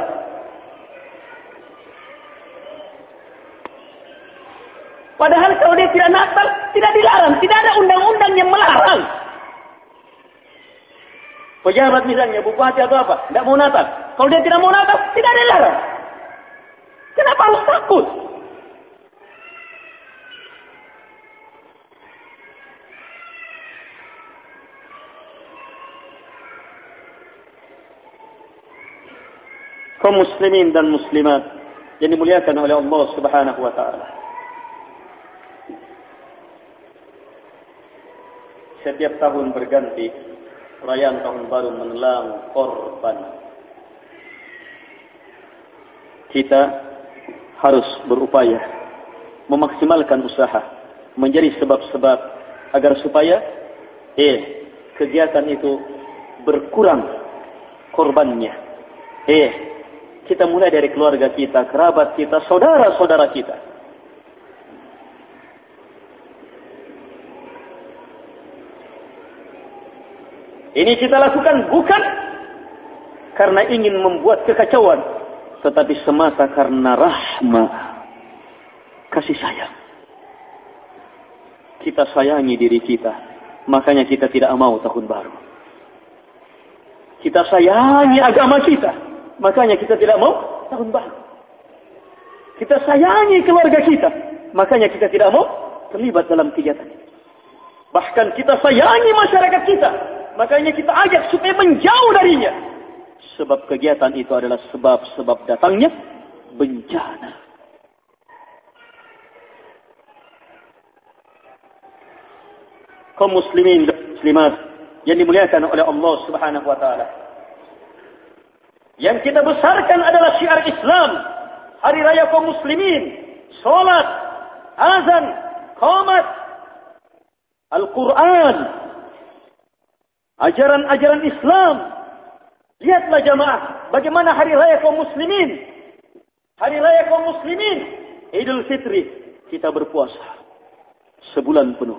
Padahal kalau dia tidak Natal, tidak dilarang. Tidak ada undang-undang yang melarang. Pejabat misalnya, bupati atau apa, tidak mau Natal. Kalau dia tidak mau nakal, tidak ada larang. Kenapa harus takut? Kaum muslimin dan muslimat yang dimuliakan oleh Allah Subhanahu wa taala. Setiap tahun berganti, perayaan tahun baru menelan korban kita harus berupaya memaksimalkan usaha menjadi sebab-sebab agar supaya eh kegiatan itu berkurang korbannya eh kita mulai dari keluarga kita kerabat kita saudara-saudara kita ini kita lakukan bukan karena ingin membuat kekacauan tetapi semata karena rahmat kasih sayang. Kita sayangi diri kita, makanya kita tidak mau tahun baru. Kita sayangi agama kita, makanya kita tidak mau tahun baru. Kita sayangi keluarga kita, makanya kita tidak mau terlibat dalam kegiatan ini. Bahkan kita sayangi masyarakat kita, makanya kita ajak supaya menjauh darinya. Sebab kegiatan itu adalah sebab-sebab datangnya bencana. Kaum muslimin dan muslimat yang dimuliakan oleh Allah Subhanahu wa taala. Yang kita besarkan adalah syiar Islam. Hari raya kaum muslimin, salat, azan, qomat, Al-Quran, ajaran-ajaran Islam, Lihatlah jamaah bagaimana hari raya kaum muslimin. Hari raya kaum muslimin. Idul Fitri. Kita berpuasa. Sebulan penuh.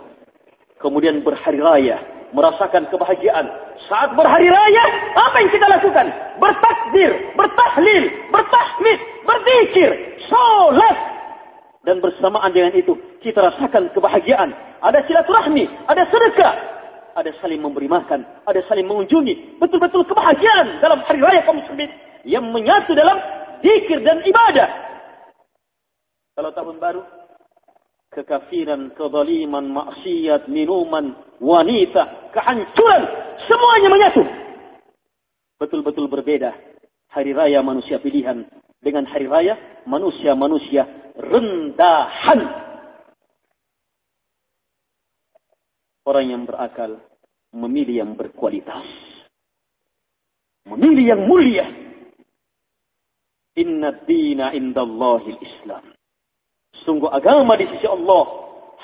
Kemudian berhari raya. Merasakan kebahagiaan. Saat berhari raya. Apa yang kita lakukan? Bertakbir. Bertahlil. Bertahmid. Berzikir. Solat. Dan bersamaan dengan itu. Kita rasakan kebahagiaan. Ada silaturahmi. Ada sedekah ada saling memberi makan, ada saling mengunjungi. Betul-betul kebahagiaan dalam hari raya kaum muslimin yang menyatu dalam zikir dan ibadah. Kalau tahun baru, kekafiran, kezaliman, maksiat, minuman, wanita, kehancuran, semuanya menyatu. Betul-betul berbeda. Hari raya manusia pilihan dengan hari raya manusia-manusia rendahan. Orang yang berakal memilih yang berkualitas. Memilih yang mulia. Inna dina indallahi islam Sungguh agama di sisi Allah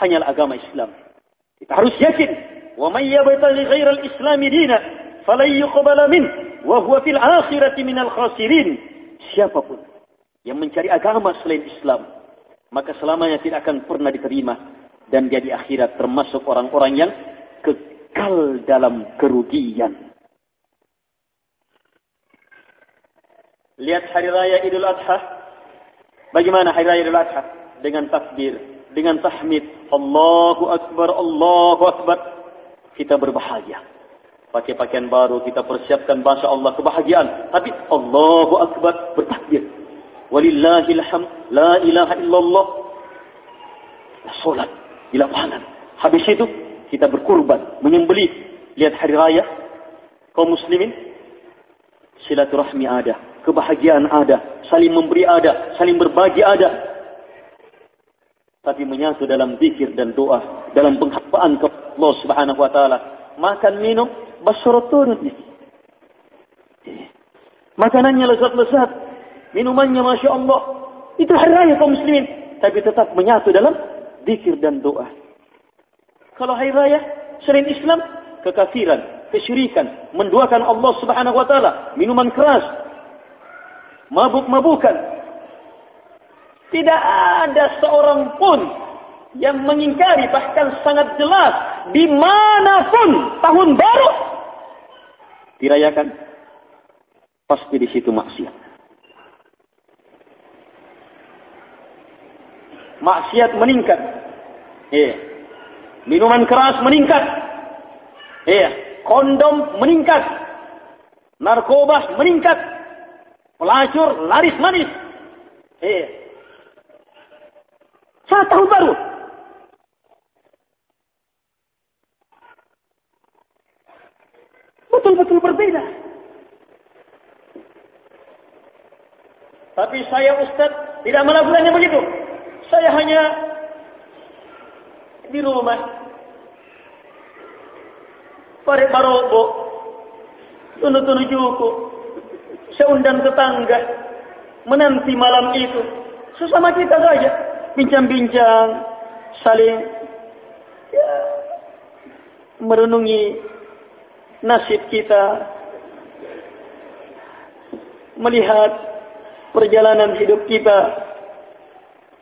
hanyalah agama Islam. Kita harus yakin, al-islam dina falan yuqbala min wa huwa fil akhirati minal khasirin. Siapapun yang mencari agama selain Islam, maka selamanya tidak akan pernah diterima dan dia di akhirat termasuk orang-orang yang kekal dalam kerugian. Lihat hari raya Idul Adha. Bagaimana hari raya Idul Adha? Dengan takbir, dengan tahmid. Allahu Akbar, Allahu Akbar. Kita berbahagia. Pakai pakaian baru, kita persiapkan bahasa Allah kebahagiaan. Tapi Allahu Akbar bertakbir. Walillahilham, la ilaha illallah. Solat di lapangan. Habis itu, kita berkurban, menyembelih. Lihat hari raya, kaum muslimin, silaturahmi ada, kebahagiaan ada, saling memberi ada, saling berbagi ada, tapi menyatu dalam zikir dan doa dalam penghambaan ke Allah Subhanahu wa taala. Makan minum basyarah turun makanannya lezat-lezat minumannya Masya Allah. Itu hari raya kaum muslimin. Tapi tetap menyatu dalam zikir dan doa. Kalau hari raya selain Islam kekafiran kesyirikan menduakan Allah Subhanahu wa taala minuman keras mabuk-mabukan tidak ada seorang pun yang mengingkari bahkan sangat jelas di manapun tahun baru dirayakan pasti di situ maksiat. Maksiat meningkat. Iya. Minuman keras meningkat. Iya. Kondom meningkat. Narkoba meningkat. Pelacur laris manis. Iya. Saat tahun baru. Betul-betul berbeda. Tapi saya Ustaz tidak melakukannya begitu. Saya hanya di rumah. Pare barobo. Tunu-tunu juku. Saya undang tetangga. Menanti malam itu. Sesama kita saja bincang-bincang, saling ya, merenungi nasib kita, melihat perjalanan hidup kita,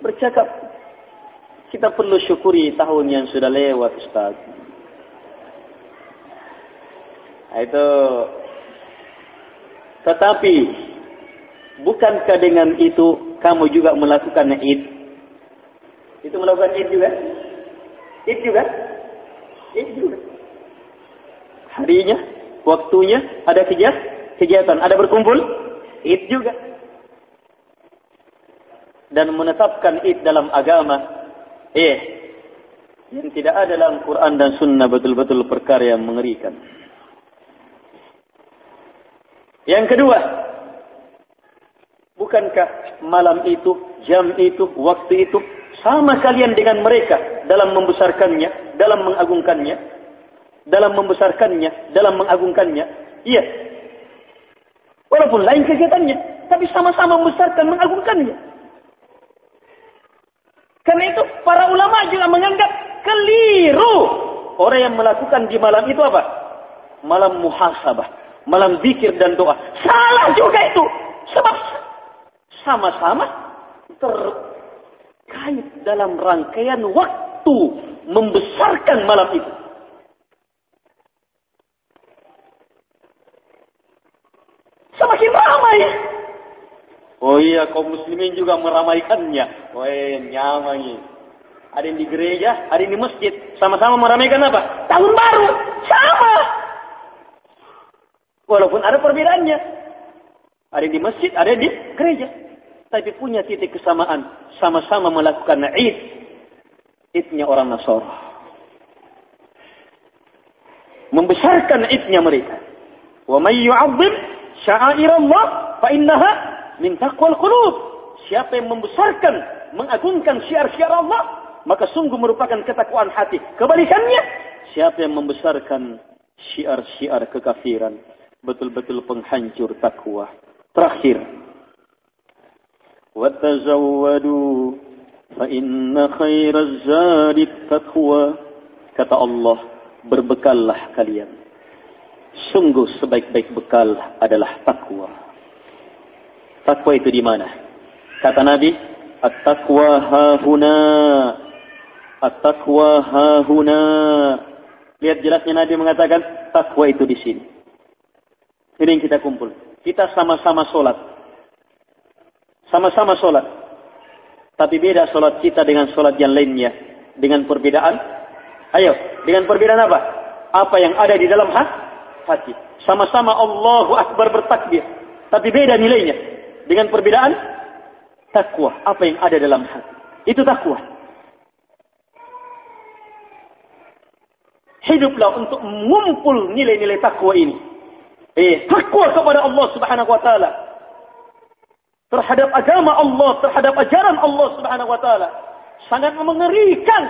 bercakap, kita perlu syukuri tahun yang sudah lewat, Ustaz. Itu, tetapi, bukankah dengan itu kamu juga melakukan itu melakukan id juga? Id juga? Id juga. Harinya, waktunya, ada kegiatan, ada berkumpul, id juga. Dan menetapkan id dalam agama, eh, yang tidak ada dalam Quran dan Sunnah betul-betul perkara yang mengerikan. Yang kedua, bukankah malam itu, jam itu, waktu itu sama kalian dengan mereka dalam membesarkannya, dalam mengagungkannya, dalam membesarkannya, dalam mengagungkannya. Iya. Walaupun lain kegiatannya, tapi sama-sama membesarkan, mengagungkannya. Karena itu para ulama juga menganggap keliru orang yang melakukan di malam itu apa? Malam muhasabah, malam zikir dan doa. Salah juga itu. Sebab sama-sama ter kait dalam rangkaian waktu membesarkan malam itu. Semakin ramai. Oh iya, kaum muslimin juga meramaikannya. Wah, nyamai. Ada yang di gereja, ada yang di masjid. Sama-sama meramaikan apa? Tahun baru. Sama. Walaupun ada perbedaannya. Ada yang di masjid, ada yang di gereja tapi punya titik kesamaan sama-sama melakukan Id Idnya orang Nasara. Membesarkan Idnya mereka. Wa may yu'azzim sya'airallah fa innaha min taqwal qulub. Siapa yang membesarkan mengagungkan syiar-syiar Allah maka sungguh merupakan ketakwaan hati. Kebalikannya siapa yang membesarkan syiar-syiar kekafiran betul-betul penghancur takwa. Terakhir وتزودوا فإن خير الزاد التقوى kata Allah berbekallah kalian sungguh sebaik-baik bekal adalah takwa takwa itu di mana kata Nabi at-taqwa hahuna at-taqwa hahuna lihat jelasnya Nabi mengatakan takwa itu di sini ini yang kita kumpul kita sama-sama solat sama-sama solat. Tapi beda solat kita dengan solat yang lainnya. Dengan perbedaan? Ayo dengan perbedaan apa? Apa yang ada di dalam hati. Sama-sama Allahu Akbar bertakbir. Tapi beda nilainya. Dengan perbedaan? Takwa. Apa yang ada dalam hati. Itu takwa. Hiduplah untuk mengumpul nilai-nilai takwa ini. Eh takwa kepada Allah Subhanahu wa taala terhadap agama Allah, terhadap ajaran Allah Subhanahu wa taala. Sangat mengerikan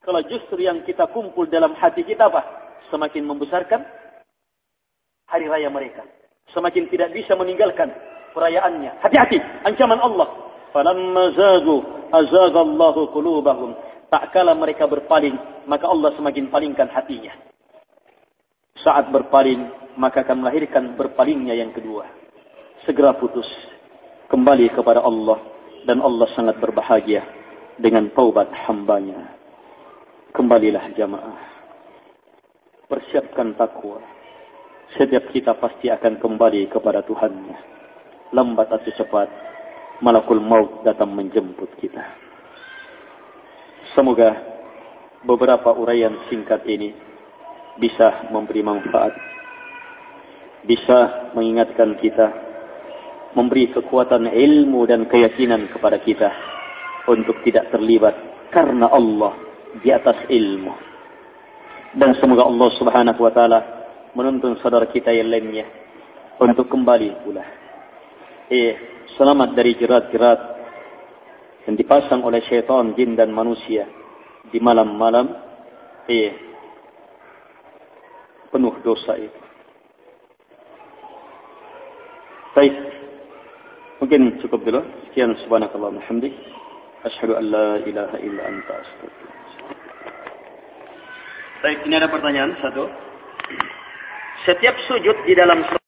kalau justru yang kita kumpul dalam hati kita apa? Semakin membesarkan hari raya mereka. Semakin tidak bisa meninggalkan perayaannya. Hati-hati, ancaman Allah. Falamma zagu azaga Allahu qulubahum. Tak kala mereka berpaling, maka Allah semakin palingkan hatinya. Saat berpaling, maka akan melahirkan berpalingnya yang kedua. Segera putus kembali kepada Allah dan Allah sangat berbahagia dengan taubat hambanya. Kembalilah jamaah. Persiapkan takwa. Setiap kita pasti akan kembali kepada Tuhannya. Lambat atau cepat, malakul maut datang menjemput kita. Semoga beberapa uraian singkat ini bisa memberi manfaat. Bisa mengingatkan kita memberi kekuatan ilmu dan keyakinan kepada kita untuk tidak terlibat karena Allah di atas ilmu. Dan semoga Allah Subhanahu wa taala menuntun saudara kita yang lainnya untuk kembali pula. Eh, selamat dari jerat-jerat yang dipasang oleh syaitan, jin dan manusia di malam-malam eh penuh dosa itu. Baik. Mungkin cukup dulu. Sekian subhanakallah alhamdulillah. Ashhadu an la ilaha illa anta astaghfirullah. Baik, ini ada pertanyaan satu. Setiap sujud di dalam